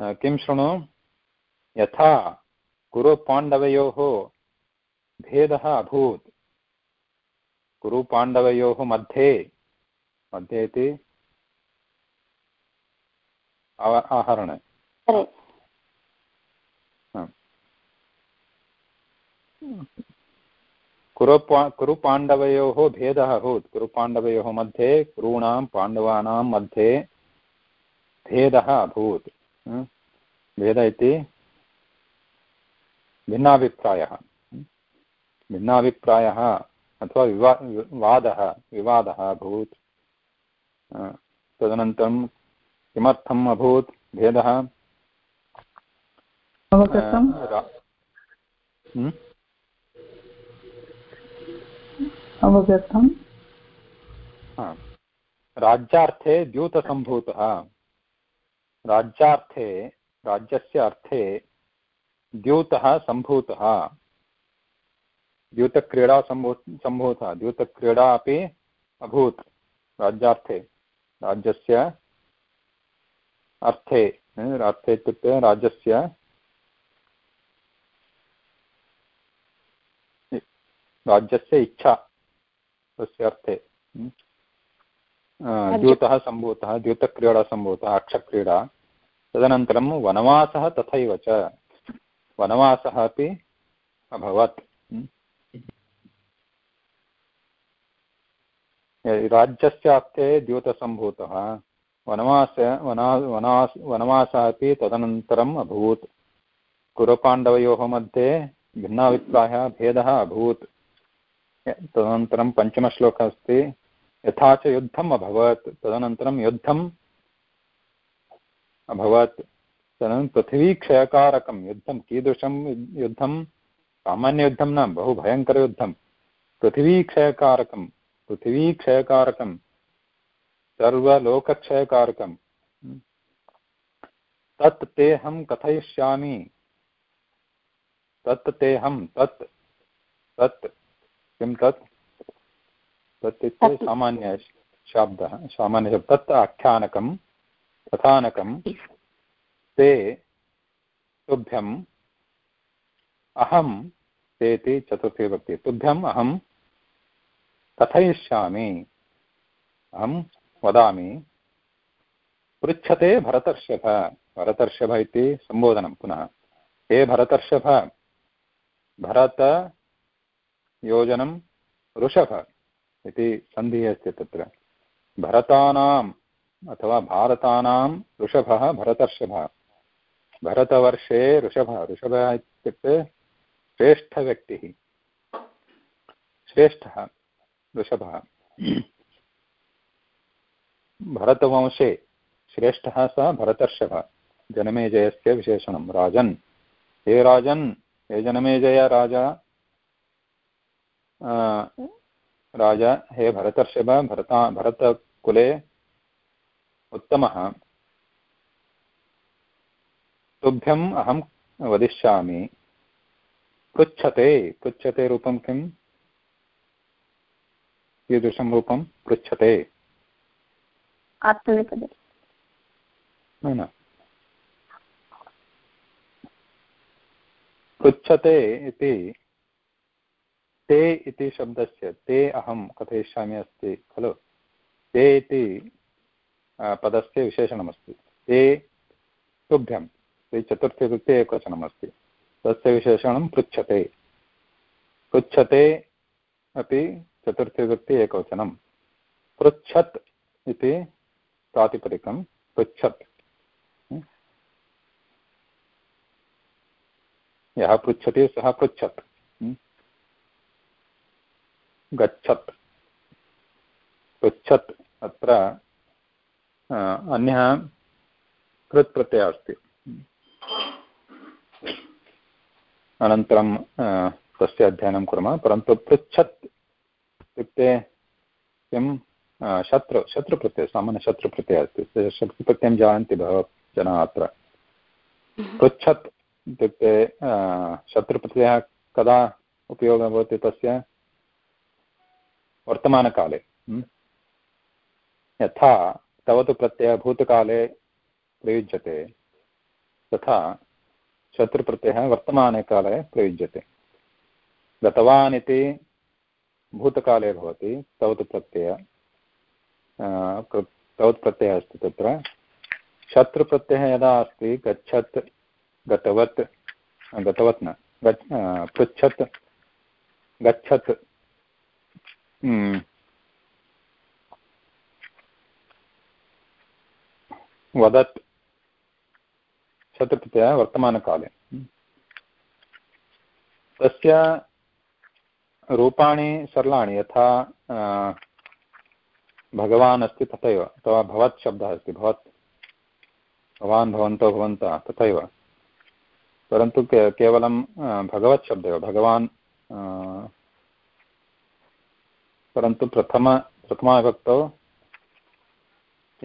किं शृणु? यथा कुरुपाण्डवयोः भेदः अभूत्। कुरुपाण्डवयोः मध्ये मध्ये इति आहरण। कुरुपा कुरुपाण्डवयोः भेदः अभूत्। कुरुपाण्डवयोः मध्ये कुरूणां पाण्डवानां मध्ये भेदः अभूत्? भेद इति भिन्नाभिप्रायः? भिन्नाभिप्रायः अथवा विवा वादः विवादः अभूत्। तदनन्तरं किमर्थम् अभूत्? भेदः? अवगतम्? राज्यार्थे द्यूतसम्भूतः। राज्यार्थे, राज्यस्य अर्थे द्यूतः सम्भूतः। द्यूतक्रीडा सम्भू, सम्भूतः। द्यूतक्रीडा अपि अभूत्। राज्यार्थे, राज्यस्य अर्थे अर्थे इत्युक्ते राज्यस्य राज्यस्य इच्छा। तस्य अर्थे अ, द्यूतः सम्भूतः द्यूतक्रीडा सम्भूतः अक्षक्रीडा। तदनन्तरं वनवासः तथैव च। वनवासः अपि अभवत्। राज्यस्य अर्थे द्यूतसम्भूतः वनवास वना वनास् वनवासः अपि तदनन्तरम् अभूत्। कुरुपाण्डवयोः मध्ये भिन्नाभिप्रायः भेदः अभूत्। तदनन्तरं पञ्चमश्लोकः अस्ति यथा च युद्धम् अभवत्, तदनन्तरं युद्धम् अभवत्, तदनन्तरं पृथिवीक्षयकारकं युद्धं, कीदृशं युद्धं? सामान्ययुद्धं न बहु भयङ्करयुद्धं पृथिवीक्षयकारकं पृथिवीक्षयकारकं, सर्वलोकक्षयकारकं। तत् तेऽहं कथयिष्यामि। तत् तेऽहं तत् तत् किं तत्? तत् इत्युक्ते तत्- सामान्य शब्दः सामान्यशब्दः तत् आख्यानकं कथानकं ते तुभ्यम् अहं ते इति चतुर्थी विभक्ति तुभ्यम् अहं कथयिष्यामि अहं वदामि पृच्छते भरतर्षभ। भरतर्षभ इति सम्बोधनं पुनः। हे भरतर्षभ भरतयोजनं ऋषभ इति सन्धिः अस्ति तत्र। भरतानाम् अथवा भारतानां ऋषभः भरतर्षभः। भरतवर्षे ऋषभः ऋषभः इत्युक्ते श्रेष्ठव्यक्तिः। श्रेष्ठः ऋषभः भरतवंशे श्रेष्ठः सः भरतर्षभः। जनमेजयस्य विशेषणं। राजन्। हे राजन्, हे जनमेजय राजा। राजा हे भरतर्षभ भरता भरतकुले उत्तमः। तुभ्यम् अहं वदिष्यामि। पृच्छते पृच्छते रूपं किम् कीदृशं रूपं? पृच्छते। आत्मनेपदे। न। पृच्छते इति ते इति शब्दस्य, ते अहं कथयिष्यामि अस्ति, खलु? ते इति पदस्य विशेषणमस्ति। ते तुभ्यं, ते चतुर्थीकृत्ये एकवचनमस्ति। तस्य विशेषणं पृच्छते। पृच्छते अपि चतुर्थीकृत्ये एकवचनं। पृच्छत् इति प्रातिपदिकं पृच्छत्। यः पृच्छति सः पृच्छत्। गच्छत्। पृच्छत् अत्र अन्यः कृत् प्रत्ययः अस्ति। अनन्तरं तस्य अध्ययनं कुर्मः परन्तु पृच्छत् इत्युक्ते किं शत्रु शत्रुप्रत्ययः सामान्यशत्रुप्रत्ययः अस्ति। शत्रुप्रत्ययं जानन्ति बहवः जनाः अत्र। पृच्छत् इत्युक्ते शत्रुप्रत्ययः कदा उपयोगः भवति तस्य? वर्तमानकाले। यथा तव तु प्रत्ययः भूतकाले प्रयुज्यते। तथा शत्रुप्रत्ययः वर्तमाने काले प्रयुज्यते। गतवान् इति भूतकाले भवति, तवत् प्रत्यय तवत् प्रत्ययः अस्ति तत्र। शत्रुप्रत्ययः यदा अस्ति, गच्छत्, गतवत् गतवत् न, गच्छ, पृच्छत्, गच्छत् वदत् शत्रुप्रत्ययः वर्तमानकाले तस्य रूपाणि सरलाणि यथा भगवान् अस्ति तथैव अथवा भवत् शब्दः अस्ति भवत् भवान् भवन्तौ भवन्तः तथैव परन्तु के केवलं भगवत् शब्दः भगवान् परन्तु प्रथम प्रथमाविभक्तौ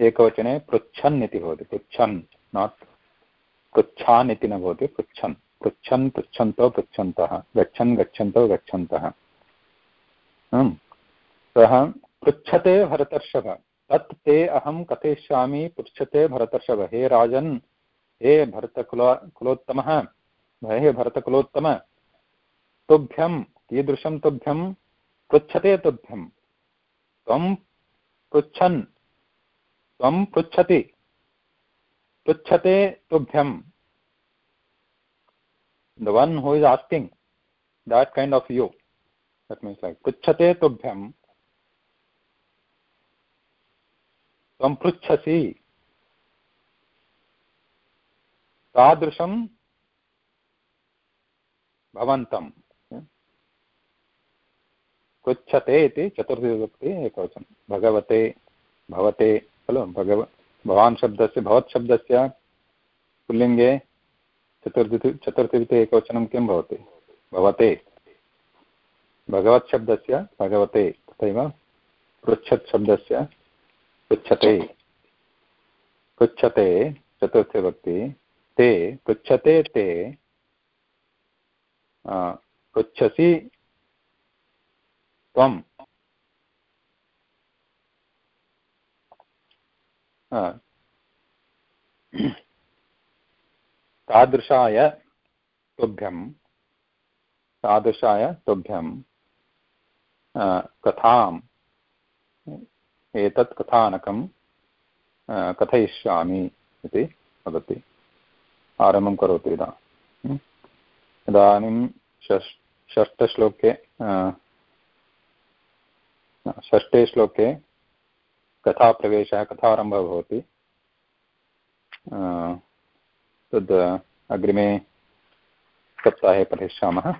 एकवचने पृच्छन् इति भवति, पृच्छन् नाट् पृच्छान् इति न भवति, पृच्छन्। पृच्छन्, पृच्छन्तौ, पृच्छन्तः। गच्छन्, गच्छन्तौ, गच्छन्तः। सः पृच्छते भरतर्षभ। तत् ते अहं कथयिष्यामि, पृच्छते भरतर्षभ। हे राजन्, हे भरतकुला, कुलोत्तमः। हे भरतकुलोत्तम। तुभ्यं, कीदृशं तुभ्यं? पृच्छते तुभ्यं त्वं पृच्छन्। त्वं पृच्छति। पृच्छते तुभ्यं the one who is asking that kind of you that means like पृच्छते तुभ्यं त्वं पृच्छसि। तादृशं भवन्तम्। पृच्छते इति चतुर्थविभक्ति एकवचनं। भगवते, भवते, खलु? भगव, भवान् शब्दस्य, भवत् शब्दस्य पुल्लिङ्गे चतुर्थि चतुर्थीते एकवचनं किं भवति? भवते। भगवत् शब्दस्य भगवते, तथैव पृच्छत् शब्दस्य पृच्छते। पृच्छते चतुर्थविभक्ति ते पृच्छते ते पृच्छसि त्वं। तादृशाय तुभ्यं। तादृशाय तुभ्यं। कथाम् एतत् कथानकं कथयिष्यामि इति वदति। आरम्भं करोतु इदा इदानीं षष् षष्ठश्लोके षष्ठे श्लोके कथाप्रवेशः कथारम्भः भवति। तद् अग्रिमे सप्ताहे पठिष्यामः।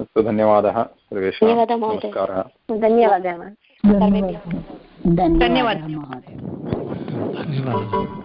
अस्तु धन्यवादः सर्वेषां। धन्यवादः। नमस्कारः। धन्यवादः। सर्वेभ्यः। धन्यवादः।